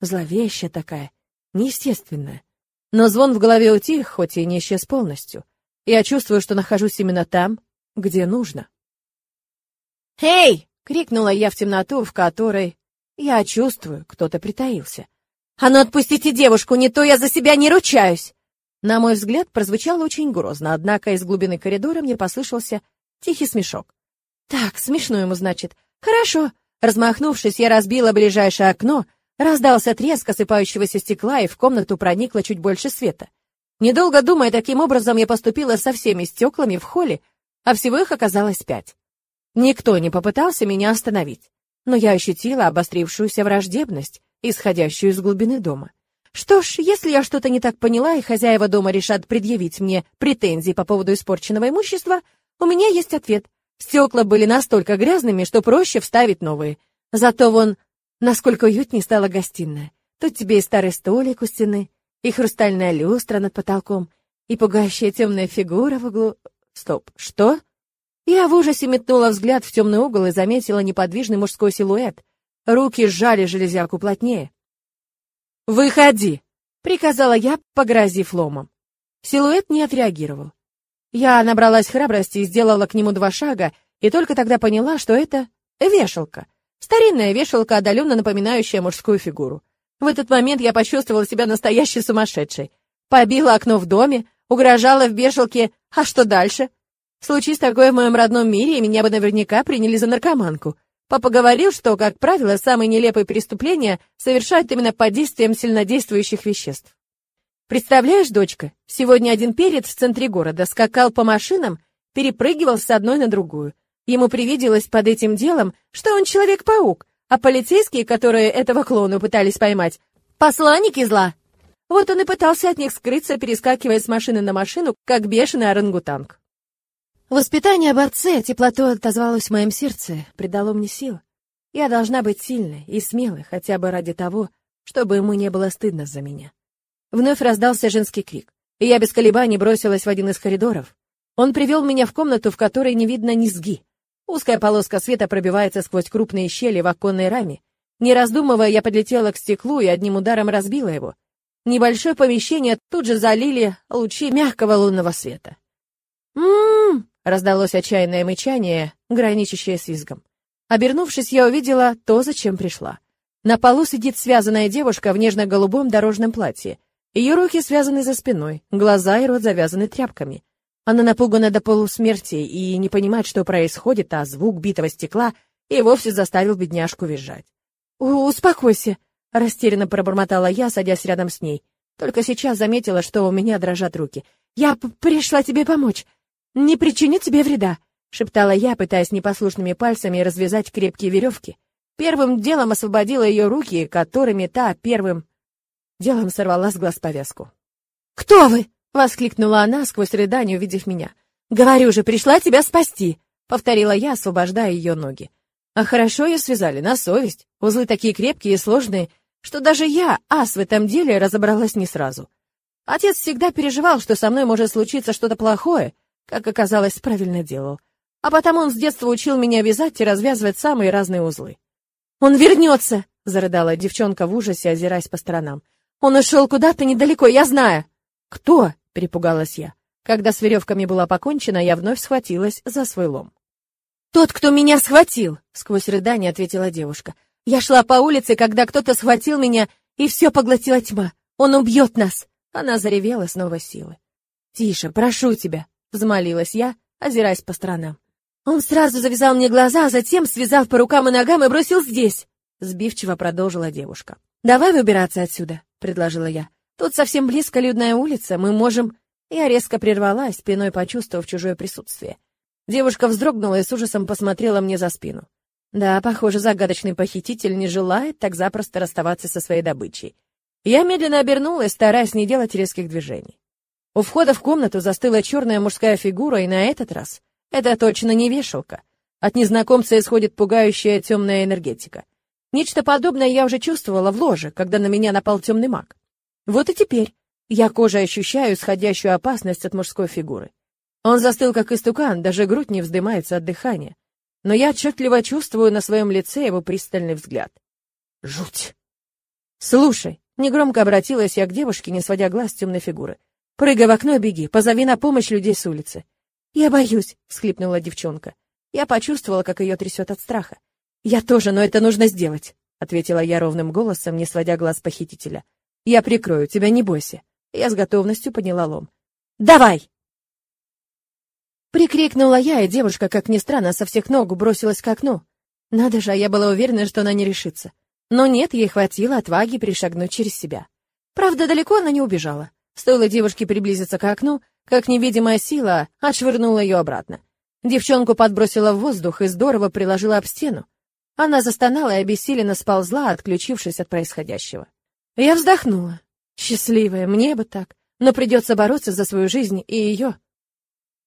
зловещая такая, неестественная. Но звон в голове утих, хоть и не исчез полностью. Я чувствую, что нахожусь именно там, где нужно. «Эй!» — крикнула я в темноту, в которой, я чувствую, кто-то притаился. «А ну отпустите девушку, не то я за себя не ручаюсь!» На мой взгляд, прозвучало очень грозно, однако из глубины коридора мне послышался тихий смешок. «Так, смешно ему, значит. Хорошо». Размахнувшись, я разбила ближайшее окно, раздался треск осыпающегося стекла, и в комнату проникло чуть больше света. Недолго думая, таким образом я поступила со всеми стеклами в холле, а всего их оказалось пять. Никто не попытался меня остановить, но я ощутила обострившуюся враждебность, исходящую из глубины дома. Что ж, если я что-то не так поняла, и хозяева дома решат предъявить мне претензии по поводу испорченного имущества, у меня есть ответ. Стекла были настолько грязными, что проще вставить новые. Зато вон, насколько уютнее стала гостиная. Тут тебе и старый столик у стены, и хрустальная люстра над потолком, и пугающая темная фигура в углу. Стоп, что? Я в ужасе метнула взгляд в темный угол и заметила неподвижный мужской силуэт. Руки сжали железяку плотнее. «Выходи!» — приказала я, погрозив ломом. Силуэт не отреагировал. Я набралась храбрости и сделала к нему два шага, и только тогда поняла, что это вешалка. Старинная вешалка, отдаленно напоминающая мужскую фигуру. В этот момент я почувствовала себя настоящей сумасшедшей. Побила окно в доме, угрожала в вешалке, а что дальше? Случись такое в моем родном мире, меня бы наверняка приняли за наркоманку. Папа говорил, что, как правило, самые нелепые преступления совершают именно под действием сильнодействующих веществ. Представляешь, дочка, сегодня один перец в центре города скакал по машинам, перепрыгивал с одной на другую. Ему привиделось под этим делом, что он Человек-паук, а полицейские, которые этого клоуна пытались поймать, посланники зла. Вот он и пытался от них скрыться, перескакивая с машины на машину, как бешеный орангутанг. Воспитание об отце теплотой отозвалось в моем сердце, придало мне сил. Я должна быть сильной и смелой, хотя бы ради того, чтобы ему не было стыдно за меня. Вновь раздался женский крик, и я без колебаний бросилась в один из коридоров. Он привел меня в комнату, в которой не видно низги. Узкая полоска света пробивается сквозь крупные щели в оконной раме. Не раздумывая, я подлетела к стеклу и одним ударом разбила его. Небольшое помещение тут же залили лучи мягкого лунного света. «М-м-м!» Раздалось отчаянное мычание, граничащее с визгом. Обернувшись, я увидела то, зачем пришла. На полу сидит связанная девушка в нежно-голубом дорожном платье. Ее руки связаны за спиной, глаза и рот завязаны тряпками. Она напугана до полусмерти и не понимает, что происходит, а звук битого стекла и вовсе заставил бедняжку визжать. «Успокойся», — растерянно пробормотала я, садясь рядом с ней. Только сейчас заметила, что у меня дрожат руки. «Я пришла тебе помочь не причиню тебе вреда», — шептала я, пытаясь непослушными пальцами развязать крепкие веревки. Первым делом освободила ее руки, которыми та первым делом сорвала с глаз повязку. «Кто вы?» — воскликнула она сквозь рыдание, увидев меня. «Говорю же, пришла тебя спасти!» — повторила я, освобождая ее ноги. А хорошо ее связали, на совесть. Узлы такие крепкие и сложные, что даже я, ас в этом деле, разобралась не сразу. Отец всегда переживал, что со мной может случиться что-то плохое, как оказалось, правильно делал. А потому он с детства учил меня вязать и развязывать самые разные узлы. «Он вернется!» — зарыдала девчонка в ужасе, озираясь по сторонам. «Он ушел куда-то недалеко, я знаю!» «Кто?» — перепугалась я. Когда с веревками было покончено, я вновь схватилась за свой лом. «Тот, кто меня схватил!» — сквозь рыдание ответила девушка. «Я шла по улице, когда кто-то схватил меня, и все поглотила тьма. Он убьет нас!» Она заревела снова силы. «Тише, прошу тебя!» — взмолилась я, озираясь по сторонам. «Он сразу завязал мне глаза, а затем, связав по рукам и ногам, и бросил здесь!» — сбивчиво продолжила девушка. «Давай выбираться отсюда», — предложила я. «Тут совсем близко людная улица, мы можем...» Я резко прервалась, спиной почувствовав чужое присутствие. Девушка вздрогнула и с ужасом посмотрела мне за спину. Да, похоже, загадочный похититель не желает так запросто расставаться со своей добычей. Я медленно обернулась, стараясь не делать резких движений. У входа в комнату застыла черная мужская фигура, и на этот раз это точно не вешалка. От незнакомца исходит пугающая темная энергетика. Нечто подобное я уже чувствовала в ложе, когда на меня напал темный маг. Вот и теперь я кожей ощущаю исходящую опасность от мужской фигуры. Он застыл, как истукан, даже грудь не вздымается от дыхания. Но я отчетливо чувствую на своем лице его пристальный взгляд. Жуть! «Слушай», — негромко обратилась я к девушке, не сводя глаз с темной фигуры. «Прыгай в окно беги, позови на помощь людей с улицы». «Я боюсь», — всхлипнула девчонка. Я почувствовала, как ее трясет от страха. «Я тоже, но это нужно сделать», — ответила я ровным голосом, не сводя глаз похитителя. «Я прикрою тебя, не бойся». Я с готовностью подняла лом. «Давай!» Прикрикнула я, и девушка, как ни странно, со всех ног бросилась к окну. Надо же, а я была уверена, что она не решится. Но нет, ей хватило отваги перешагнуть через себя. Правда, далеко она не убежала. Стоило девушке приблизиться к окну, как невидимая сила отшвырнула ее обратно. Девчонку подбросила в воздух и здорово приложила об стену. Она застонала и обессиленно сползла, отключившись от происходящего. Я вздохнула. Счастливая, мне бы так. Но придется бороться за свою жизнь и ее.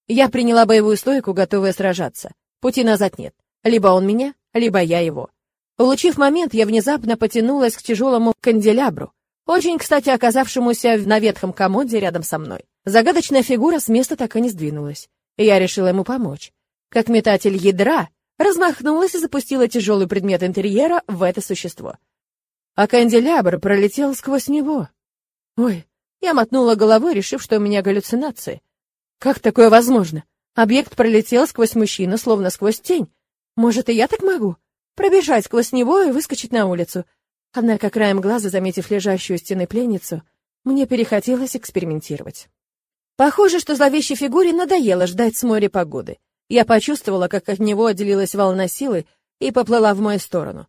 Я приняла боевую стойку, готовая сражаться. Пути назад нет. Либо он меня, либо я его. Улучив момент, я внезапно потянулась к тяжелому канделябру, очень, кстати, оказавшемуся на ветхом комоде рядом со мной. Загадочная фигура с места так и не сдвинулась. Я решила ему помочь. Как метатель ядра, размахнулась и запустила тяжелый предмет интерьера в это существо. А канделябр пролетел сквозь него. Ой, я мотнула головой, решив, что у меня галлюцинации. Как такое возможно? Объект пролетел сквозь мужчину, словно сквозь тень. Может, и я так могу? Пробежать сквозь него и выскочить на улицу. Однако, краем глаза, заметив лежащую у стены пленницу, мне перехотелось экспериментировать. Похоже, что зловещей фигуре надоело ждать с моря погоды. Я почувствовала, как от него отделилась волна силы и поплыла в мою сторону.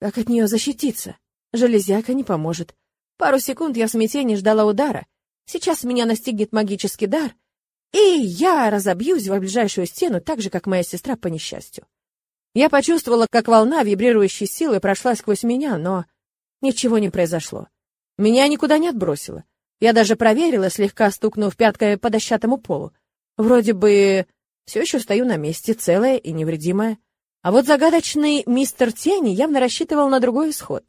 Как от нее защититься? Железяка не поможет. Пару секунд я в смятении ждала удара. Сейчас меня настигнет магический дар, и я разобьюсь в ближайшую стену так же, как моя сестра по несчастью. Я почувствовала, как волна вибрирующей силы прошла сквозь меня, но ничего не произошло. Меня никуда не отбросило. Я даже проверила, слегка стукнув пяткой по дощатому полу. Вроде бы все еще стою на месте, целая и невредимая. А вот загадочный мистер Тени явно рассчитывал на другой исход.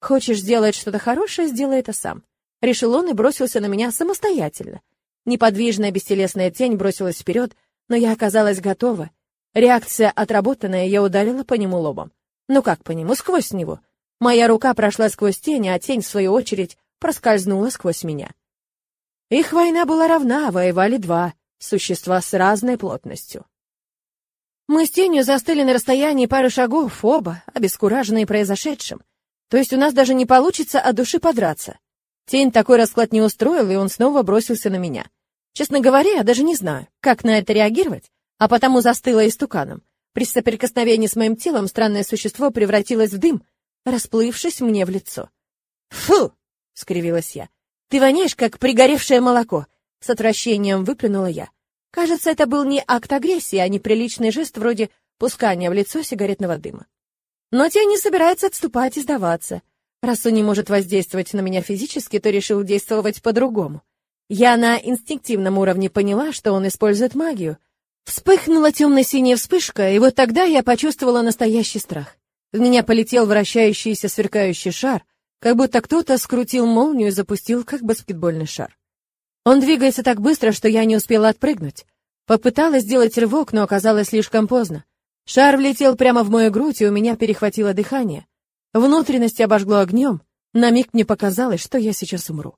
Хочешь сделать что-то хорошее, сделай это сам. Решил он и бросился на меня самостоятельно. Неподвижная бестелесная тень бросилась вперед, но я оказалась готова. Реакция отработанная, я ударила по нему лобом. Ну как по нему? Сквозь него. Моя рука прошла сквозь тень, а тень, в свою очередь, проскользнула сквозь меня. Их война была равна, воевали два существа с разной плотностью. Мы с тенью застыли на расстоянии пары шагов, оба, обескураженные произошедшим. То есть у нас даже не получится от души подраться. Тень такой расклад не устроил, и он снова бросился на меня. Честно говоря, я даже не знаю, как на это реагировать, а потому застыла истуканом. При соприкосновении с моим телом странное существо превратилось в дым, расплывшись мне в лицо. «Фу!» — скривилась я. «Ты воняешь, как пригоревшее молоко!» С отвращением выплюнула я. Кажется, это был не акт агрессии, а неприличный жест вроде пускания в лицо сигаретного дыма. Но тень не собирается отступать и сдаваться. Раз он не может воздействовать на меня физически, то решил действовать по-другому. Я на инстинктивном уровне поняла, что он использует магию. Вспыхнула темно-синяя вспышка, и вот тогда я почувствовала настоящий страх. В меня полетел вращающийся сверкающий шар, как будто кто-то скрутил молнию и запустил, как баскетбольный шар. Он двигается так быстро, что я не успела отпрыгнуть. Попыталась сделать рывок, но оказалось слишком поздно. Шар влетел прямо в мою грудь, и у меня перехватило дыхание. Внутренность обожгло огнем. На миг мне показалось, что я сейчас умру.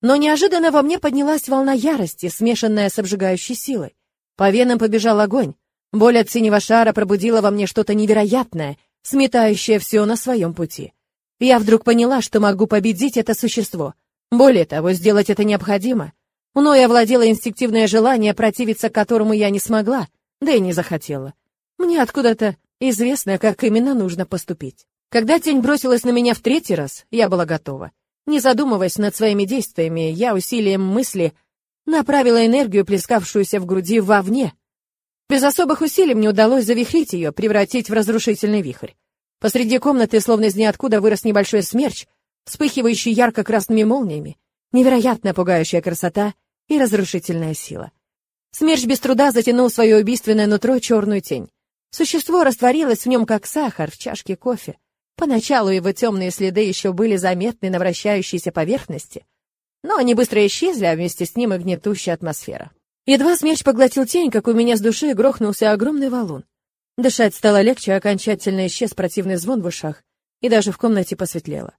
Но неожиданно во мне поднялась волна ярости, смешанная с обжигающей силой. По венам побежал огонь. Боль от синего шара пробудила во мне что-то невероятное, сметающее все на своем пути. Я вдруг поняла, что могу победить это существо. Более того, сделать это необходимо. Мною овладело инстинктивное желание, противиться которому я не смогла, да и не захотела. Мне откуда-то известно, как именно нужно поступить. Когда тень бросилась на меня в третий раз, я была готова. Не задумываясь над своими действиями, я усилием мысли направила энергию, плескавшуюся в груди, вовне. Без особых усилий мне удалось завихрить ее, превратить в разрушительный вихрь. Посреди комнаты, словно из ниоткуда, вырос небольшой смерч, вспыхивающий ярко-красными молниями, невероятно пугающая красота и разрушительная сила. Смерч без труда затянул свое убийственное нутро черную тень. Существо растворилось в нем, как сахар в чашке кофе. Поначалу его темные следы еще были заметны на вращающейся поверхности, но они быстро исчезли, а вместе с ним и гнетущая атмосфера. Едва смерч поглотил тень, как у меня с души грохнулся огромный валун. Дышать стало легче, окончательно исчез противный звон в ушах, и даже в комнате посветлело.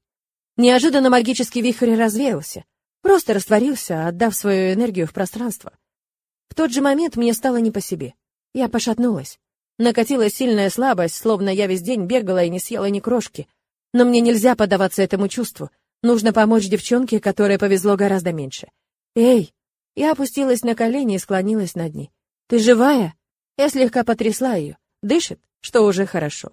Неожиданно магический вихрь развеялся, просто растворился, отдав свою энергию в пространство. В тот же момент мне стало не по себе. Я пошатнулась. Накатила сильная слабость, словно я весь день бегала и не съела ни крошки. Но мне нельзя поддаваться этому чувству. Нужно помочь девчонке, которой повезло гораздо меньше. «Эй!» Я опустилась на колени и склонилась над ней. «Ты живая?» Я слегка потрясла ее. Дышит, что уже хорошо.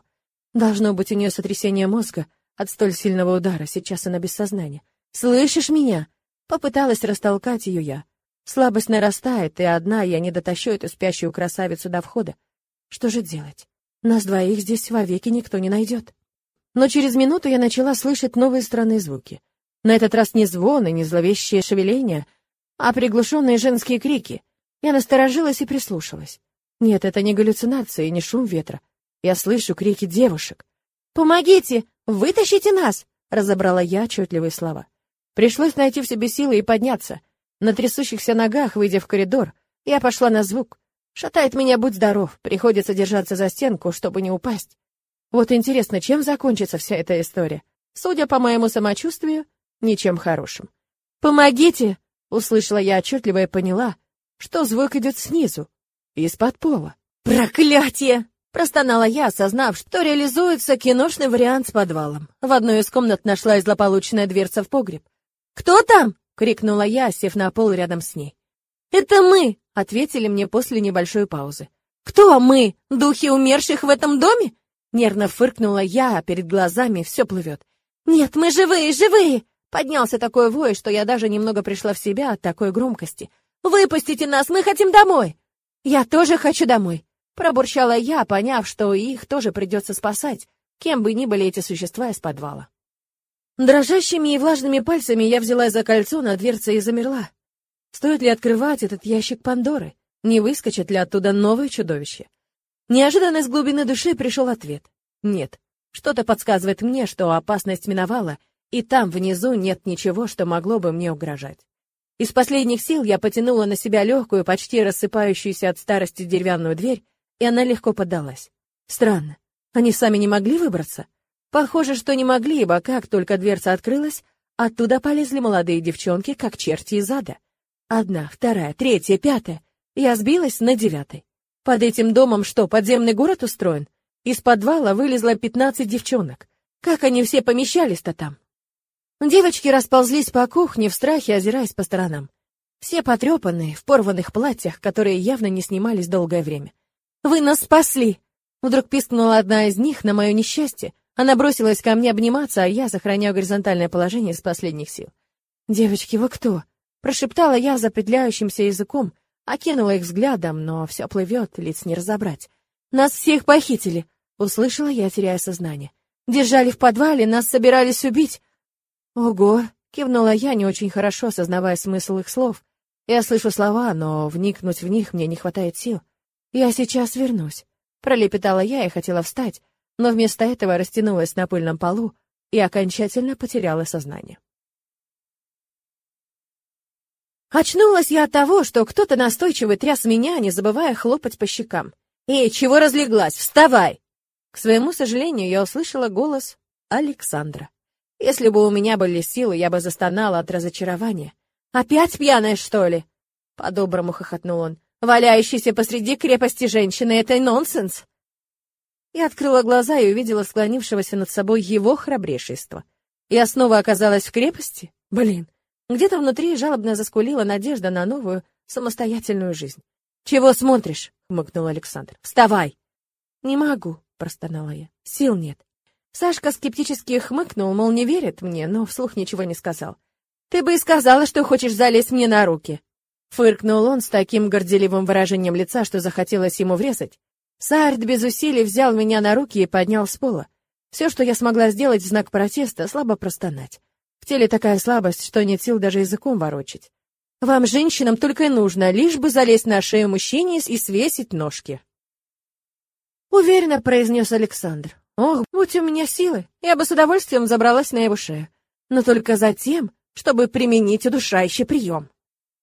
Должно быть у нее сотрясение мозга от столь сильного удара, сейчас она без сознания. «Слышишь меня?» Попыталась растолкать ее я. Слабость нарастает, и одна я не дотащу эту спящую красавицу до входа. Что же делать? Нас двоих здесь вовеки никто не найдет. Но через минуту я начала слышать новые странные звуки. На этот раз не звоны, не зловещие шевеления, а приглушенные женские крики. Я насторожилась и прислушалась. Нет, это не галлюцинации, не шум ветра. Я слышу крики девушек. «Помогите! Вытащите нас!» — разобрала я отчетливые слова. Пришлось найти в себе силы и подняться. На трясущихся ногах, выйдя в коридор, я пошла на звук. Шатает меня, будь здоров, приходится держаться за стенку, чтобы не упасть. Вот интересно, чем закончится вся эта история? Судя по моему самочувствию, ничем хорошим. «Помогите!» — услышала я отчетливо и поняла, что звук идет снизу, из-под пола. «Проклятие!» — простонала я, осознав, что реализуется киношный вариант с подвалом. В одной из комнат нашлась злополучная дверца в погреб. «Кто там?» — крикнула я, сев на пол рядом с ней. «Это мы!» — ответили мне после небольшой паузы. «Кто мы? Духи умерших в этом доме?» Нервно фыркнула я, а перед глазами все плывет. «Нет, мы живые, живые!» Поднялся такой вой, что я даже немного пришла в себя от такой громкости. «Выпустите нас, мы хотим домой!» «Я тоже хочу домой!» Пробурчала я, поняв, что их тоже придется спасать, кем бы ни были эти существа из подвала. Дрожащими и влажными пальцами я взяла за кольцо на дверце и замерла. Стоит ли открывать этот ящик Пандоры? Не выскочит ли оттуда новое чудовище? Неожиданно с глубины души пришел ответ. Нет. Что-то подсказывает мне, что опасность миновала, и там внизу нет ничего, что могло бы мне угрожать. Из последних сил я потянула на себя легкую, почти рассыпающуюся от старости деревянную дверь, и она легко поддалась. Странно. Они сами не могли выбраться? Похоже, что не могли, ибо как только дверца открылась, оттуда полезли молодые девчонки, как черти из ада. Одна, вторая, третья, пятая. Я сбилась на девятой. Под этим домом что, подземный город устроен? Из подвала вылезло пятнадцать девчонок. Как они все помещались-то там? Девочки расползлись по кухне в страхе, озираясь по сторонам. Все потрепанные, в порванных платьях, которые явно не снимались долгое время. «Вы нас спасли!» Вдруг пискнула одна из них на мое несчастье, она бросилась ко мне обниматься, а я сохраняю горизонтальное положение с последних сил. «Девочки, вы кто?» Прошептала я запетляющимся языком, окинула их взглядом, но все плывет, лиц не разобрать. «Нас всех похитили!» Услышала я, теряя сознание. «Держали в подвале, нас собирались убить!» «Ого!» — кивнула я, не очень хорошо осознавая смысл их слов. Я слышу слова, но вникнуть в них мне не хватает сил. «Я сейчас вернусь», — пролепетала я и хотела встать, но вместо этого растянулась на пыльном полу и окончательно потеряла сознание. Очнулась я от того, что кто-то настойчиво тряс меня, не забывая хлопать по щекам. «Эй, чего разлеглась? Вставай!» К своему сожалению, я услышала голос Александра. Если бы у меня были силы, я бы застонала от разочарования. «Опять пьяная, что ли?» По-доброму хохотнул он. «Валяющийся посреди крепости женщины — это нонсенс!» Я открыла глаза и увидела склонившегося над собой его храбрейшество. Я снова оказалась в крепости? Блин, где-то внутри жалобно заскулила надежда на новую, самостоятельную жизнь. «Чего смотришь?» — хмыкнул Александр. «Вставай!» «Не могу», — простонала я. «Сил нет». Сашка скептически хмыкнул, мол, не верит мне, но вслух ничего не сказал. «Ты бы и сказала, что хочешь залезть мне на руки!» Фыркнул он с таким горделивым выражением лица, что захотелось ему врезать. Саард без усилий взял меня на руки и поднял с пола. Все, что я смогла сделать в знак протеста, слабо простонать. В теле такая слабость, что нет сил даже языком ворочить. Вам, женщинам, только и нужно, лишь бы залезть на шею мужчине и свесить ножки. Уверенно произнес Александр. Ох, будь у меня силы, я бы с удовольствием забралась на его шею. Но только затем, чтобы применить удушающий прием.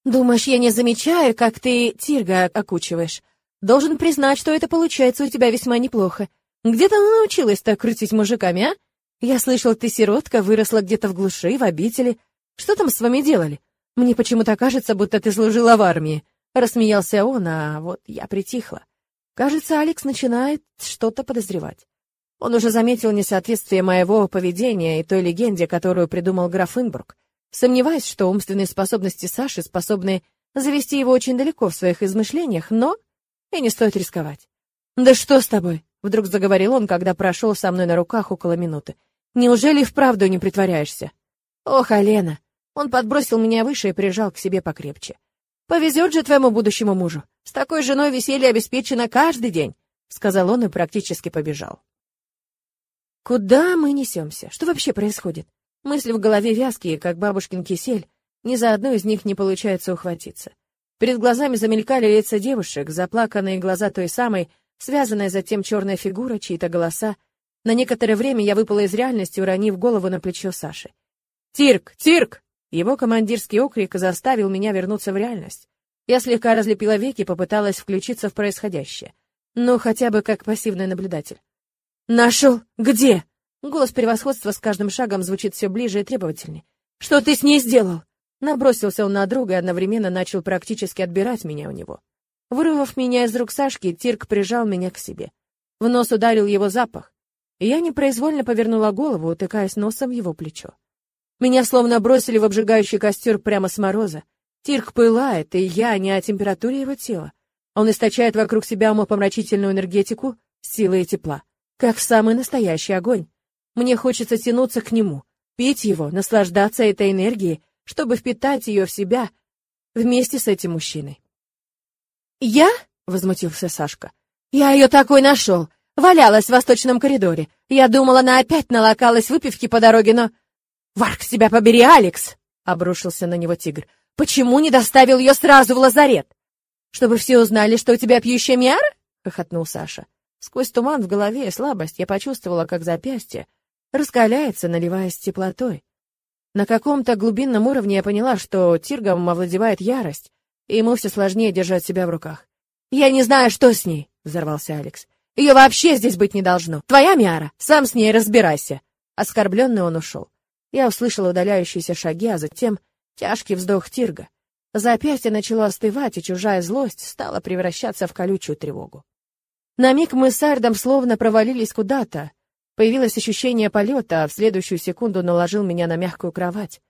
Думаешь, я не замечаю, как ты Тирга окучиваешь? Должен признать, что это получается у тебя весьма неплохо. Где ты научилась так крутить мужиками, а? Я слышал, ты сиротка, выросла где-то в глуши, в обители. Что там с вами делали? Мне почему-то кажется, будто ты служила в армии. Рассмеялся он, а вот я притихла. Кажется, Алекс начинает что-то подозревать. Он уже заметил несоответствие моего поведения и той легенде, которую придумал граф Инбрук. Сомневаюсь, что умственные способности Саши способны завести его очень далеко в своих измышлениях, но и не стоит рисковать. «Да что с тобой?» — вдруг заговорил он, когда прошел со мной на руках около минуты. «Неужели вправду не притворяешься?» «Ох, Алена!» Он подбросил меня выше и прижал к себе покрепче. «Повезет же твоему будущему мужу. С такой женой веселье обеспечено каждый день», — сказал он и практически побежал. Куда мы несемся? Что вообще происходит? Мысли в голове вязкие, как бабушкин кисель. Ни за одну из них не получается ухватиться. Перед глазами замелькали лица девушек, заплаканные глаза той самой, связанная затем черная фигура, чьи-то голоса. На некоторое время я выпала из реальности, уронив голову на плечо Саши. «Тирк! Тирк!» Его командирский окрик заставил меня вернуться в реальность. Я слегка разлепила веки и попыталась включиться в происходящее. Ну, хотя бы как пассивный наблюдатель. «Нашел? Где?» Голос превосходства с каждым шагом звучит все ближе и требовательнее. «Что ты с ней сделал?» Набросился он на друга и одновременно начал практически отбирать меня у него. Вырвав меня из рук Сашки, Тирк прижал меня к себе. В нос ударил его запах, я непроизвольно повернула голову, утыкаясь носом в его плечо. Меня словно бросили в обжигающий костер прямо с мороза. Тирк пылает, и я не о температуре его тела. Он источает вокруг себя умопомрачительную энергетику, силы и тепла как самый настоящий огонь. Мне хочется тянуться к нему, пить его, наслаждаться этой энергией, чтобы впитать ее в себя вместе с этим мужчиной. «Я?» — возмутился Сашка. «Я ее такой нашел. Валялась в восточном коридоре. Я думала, она опять налокалась выпивки по дороге, но...» «Варк, тебя побери, Алекс!» — обрушился на него тигр. «Почему не доставил ее сразу в лазарет?» «Чтобы все узнали, что у тебя пьющая мяра?» — хохотнул Саша. Сквозь туман в голове и слабость я почувствовала, как запястье раскаляется, наливаясь теплотой. На каком-то глубинном уровне я поняла, что Тиргом овладевает ярость, и ему все сложнее держать себя в руках. «Я не знаю, что с ней», — взорвался Алекс. «Ее вообще здесь быть не должно. Твоя Миара, сам с ней разбирайся». Оскорбленный он ушел. Я услышала удаляющиеся шаги, а затем тяжкий вздох Тирга. Запястье начало остывать, и чужая злость стала превращаться в колючую тревогу. На миг мы с Ардом словно провалились куда-то. Появилось ощущение полета, а в следующую секунду наложил меня на мягкую кровать.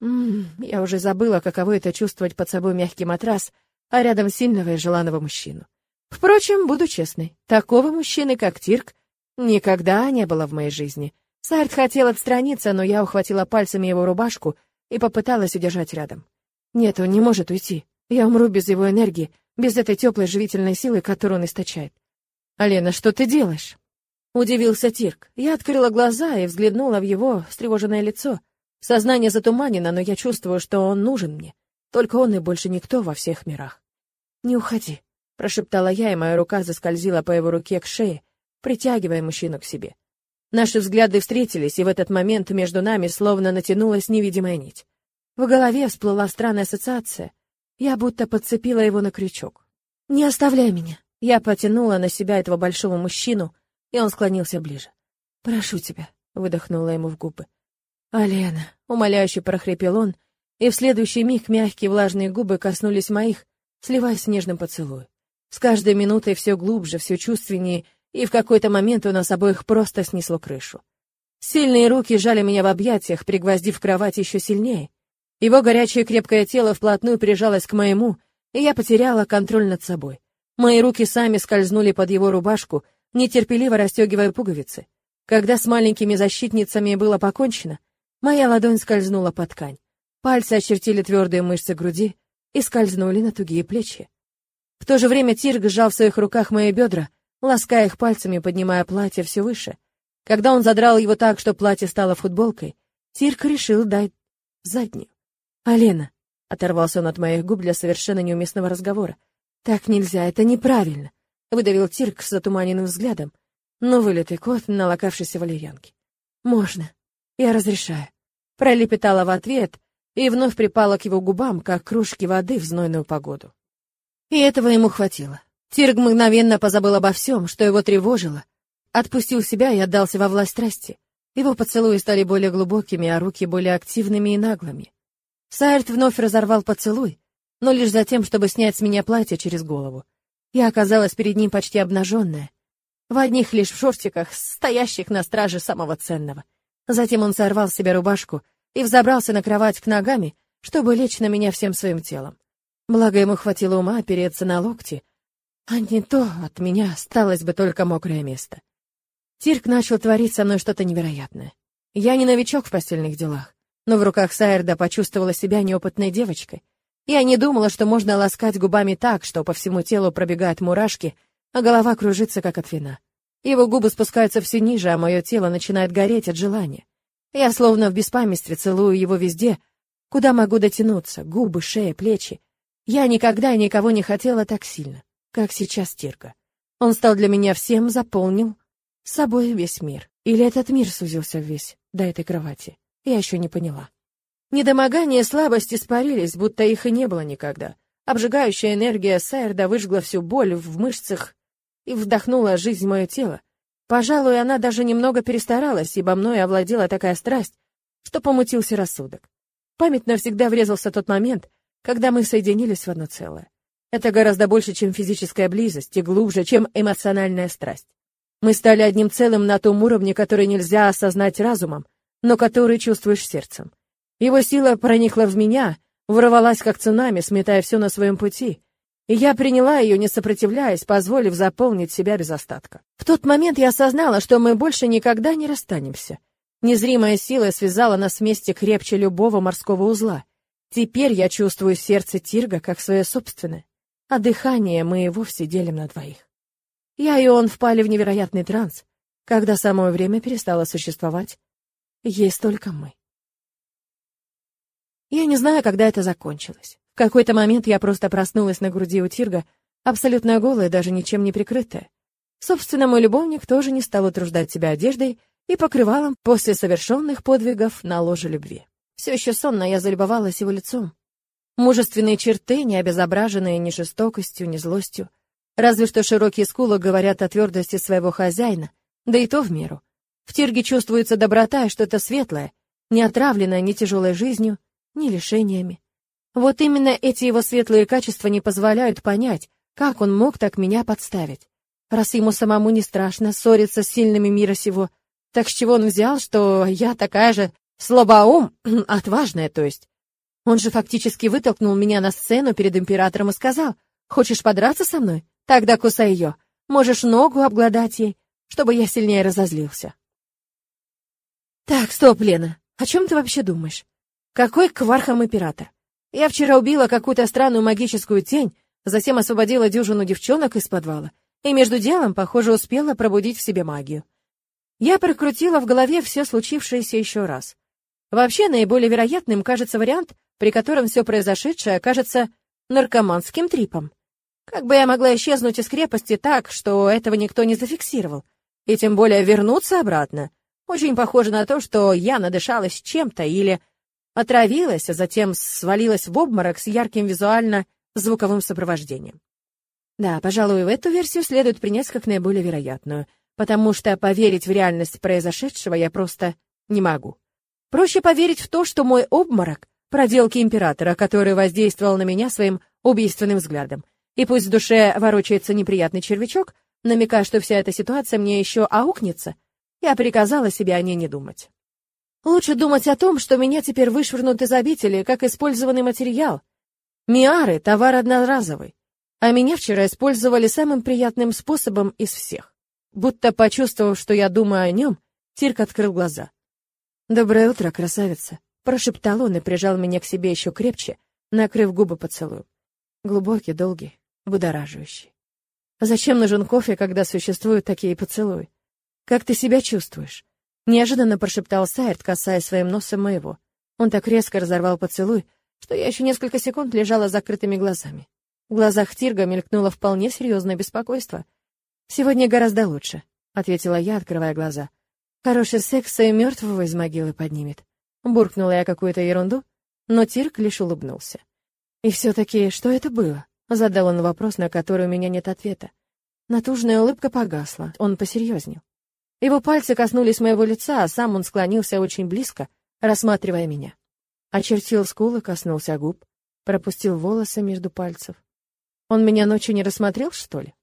М -м, я уже забыла, каково это чувствовать под собой мягкий матрас, а рядом сильного и желанного мужчину. Впрочем, буду честной, такого мужчины, как Тирк, никогда не было в моей жизни. Сарт хотел отстраниться, но я ухватила пальцами его рубашку и попыталась удержать рядом. Нет, он не может уйти. Я умру без его энергии, без этой теплой живительной силы, которую он источает. «Алена, что ты делаешь?» Удивился Тирк. Я открыла глаза и взглянула в его встревоженное лицо. Сознание затуманено, но я чувствую, что он нужен мне. Только он и больше никто во всех мирах. «Не уходи», — прошептала я, и моя рука заскользила по его руке к шее, притягивая мужчину к себе. Наши взгляды встретились, и в этот момент между нами словно натянулась невидимая нить. В голове всплыла странная ассоциация. Я будто подцепила его на крючок. «Не оставляй меня», я потянула на себя этого большого мужчину, и он склонился ближе. «Прошу тебя», — выдохнула ему в губы. «Алена», — умоляюще прохрипел он, и в следующий миг мягкие влажные губы коснулись моих, сливаясь с нежным поцелуем. С каждой минутой все глубже, все чувственнее, и в какой-то момент у нас обоих просто снесло крышу. Сильные руки жали меня в объятиях, пригвоздив кровать еще сильнее. Его горячее крепкое тело вплотную прижалось к моему, и я потеряла контроль над собой. Мои руки сами скользнули под его рубашку, нетерпеливо расстегивая пуговицы. Когда с маленькими защитницами было покончено, моя ладонь скользнула под ткань. Пальцы очертили твердые мышцы груди и скользнули на тугие плечи. В то же время Тирг сжал в своих руках мои бедра, лаская их пальцами, поднимая платье все выше. Когда он задрал его так, что платье стало футболкой, Тирк решил дать заднюю. «Алена», — оторвался он от моих губ для совершенно неуместного разговора, «Так нельзя, это неправильно», — выдавил Тирк с затуманенным взглядом, но вылитый кот, налокавшийся валерьянки. «Можно. Я разрешаю». Пролепетала в ответ и вновь припала к его губам, как кружки воды в знойную погоду. И этого ему хватило. Тирк мгновенно позабыл обо всем, что его тревожило, отпустил себя и отдался во власть страсти. Его поцелуи стали более глубокими, а руки более активными и наглыми. Сайрт вновь разорвал поцелуй, но лишь за тем, чтобы снять с меня платье через голову. Я оказалась перед ним почти обнаженная, в одних лишь шортиках, стоящих на страже самого ценного. Затем он сорвал с себя рубашку и взобрался на кровать к ногами, чтобы лечь на меня всем своим телом. Благо ему хватило ума опереться на локти, а не то от меня осталось бы только мокрое место. Тирк начал творить со мной что-то невероятное. Я не новичок в постельных делах, но в руках Сайерда почувствовала себя неопытной девочкой. Я не думала, что можно ласкать губами так, что по всему телу пробегают мурашки, а голова кружится, как от вина. Его губы спускаются все ниже, а мое тело начинает гореть от желания. Я словно в беспамятстве целую его везде, куда могу дотянуться, губы, шея, плечи. Я никогда никого не хотела так сильно, как сейчас Тирка. Он стал для меня всем, заполнил собой весь мир. Или этот мир сузился весь до этой кровати. Я еще не поняла. Недомогание и слабость испарились, будто их и не было никогда. Обжигающая энергия Сайерда выжгла всю боль в мышцах и вдохнула жизнь в мое тело. Пожалуй, она даже немного перестаралась, ибо мной овладела такая страсть, что помутился рассудок. Память навсегда врезался тот момент, когда мы соединились в одно целое. Это гораздо больше, чем физическая близость, и глубже, чем эмоциональная страсть. Мы стали одним целым на том уровне, который нельзя осознать разумом, но который чувствуешь сердцем. Его сила проникла в меня, ворвалась как цунами, сметая все на своем пути, и я приняла ее, не сопротивляясь, позволив заполнить себя без остатка. В тот момент я осознала, что мы больше никогда не расстанемся. Незримая сила связала нас вместе крепче любого морского узла. Теперь я чувствую сердце Тирга как свое собственное, а дыхание мы и вовсе делим на двоих. Я и он впали в невероятный транс, когда самое время перестало существовать. Есть только мы. Я не знаю, когда это закончилось. В какой-то момент я просто проснулась на груди у Тирга, абсолютно голая, даже ничем не прикрытая. Собственно, мой любовник тоже не стал утруждать себя одеждой и покрывалом после совершенных подвигов на ложе любви. Все еще сонно я залюбовалась его лицом. Мужественные черты, не обезображенные ни жестокостью, ни злостью. Разве что широкие скулы говорят о твердости своего хозяина, да и то в меру. В Тирге чувствуется доброта и что-то светлое, не отравленное ни тяжелой жизнью, ни лишениями. Вот именно эти его светлые качества не позволяют понять, как он мог так меня подставить. Раз ему самому не страшно ссориться с сильными мира сего, так с чего он взял, что я такая же слабоум, (clears throat) отважная, то есть? Он же фактически вытолкнул меня на сцену перед императором и сказал, «Хочешь подраться со мной? Тогда кусай ее. Можешь ногу обглодать ей, чтобы я сильнее разозлился». Так, стоп, Лена, о чем ты вообще думаешь? Какой квархам император? Я вчера убила какую-то странную магическую тень, затем освободила дюжину девчонок из подвала, и между делом, похоже, успела пробудить в себе магию. Я прокрутила в голове все случившееся еще раз. Вообще, наиболее вероятным кажется вариант, при котором все произошедшее окажется наркоманским трипом. Как бы я могла исчезнуть из крепости так, что этого никто не зафиксировал, и тем более вернуться обратно? Очень похоже на то, что я надышалась чем-то или отравилась, а затем свалилась в обморок с ярким визуально-звуковым сопровождением. Да, пожалуй, в эту версию следует принять как наиболее вероятную, потому что поверить в реальность произошедшего я просто не могу. Проще поверить в то, что мой обморок — проделки императора, который воздействовал на меня своим убийственным взглядом. И пусть в душе ворочается неприятный червячок, намекая, что вся эта ситуация мне еще аукнется, я приказала себе о ней не думать. Лучше думать о том, что меня теперь вышвырнут из обители, как использованный материал. Миары — товар одноразовый. А меня вчера использовали самым приятным способом из всех. Будто почувствовав, что я думаю о нем, Тирк открыл глаза. «Доброе утро, красавица!» — прошептал он и прижал меня к себе еще крепче, накрыв губы поцелуем. Глубокий, долгий, будораживающий. Зачем нужен кофе, когда существуют такие поцелуи? Как ты себя чувствуешь? Неожиданно прошептал Сайрт, касаясь своим носом моего. Он так резко разорвал поцелуй, что я еще несколько секунд лежала с закрытыми глазами. В глазах Тирга мелькнуло вполне серьезное беспокойство. «Сегодня гораздо лучше», — ответила я, открывая глаза. «Хороший секс и мертвого из могилы поднимет». Буркнула я какую-то ерунду, но Тирк лишь улыбнулся. «И все-таки, что это было?» — задал он вопрос, на который у меня нет ответа. Натужная улыбка погасла, он посерьезнел. Его пальцы коснулись моего лица, а сам он склонился очень близко, рассматривая меня. Очертил скулы, коснулся губ, пропустил волосы между пальцев. Он меня ночью не рассмотрел, что ли?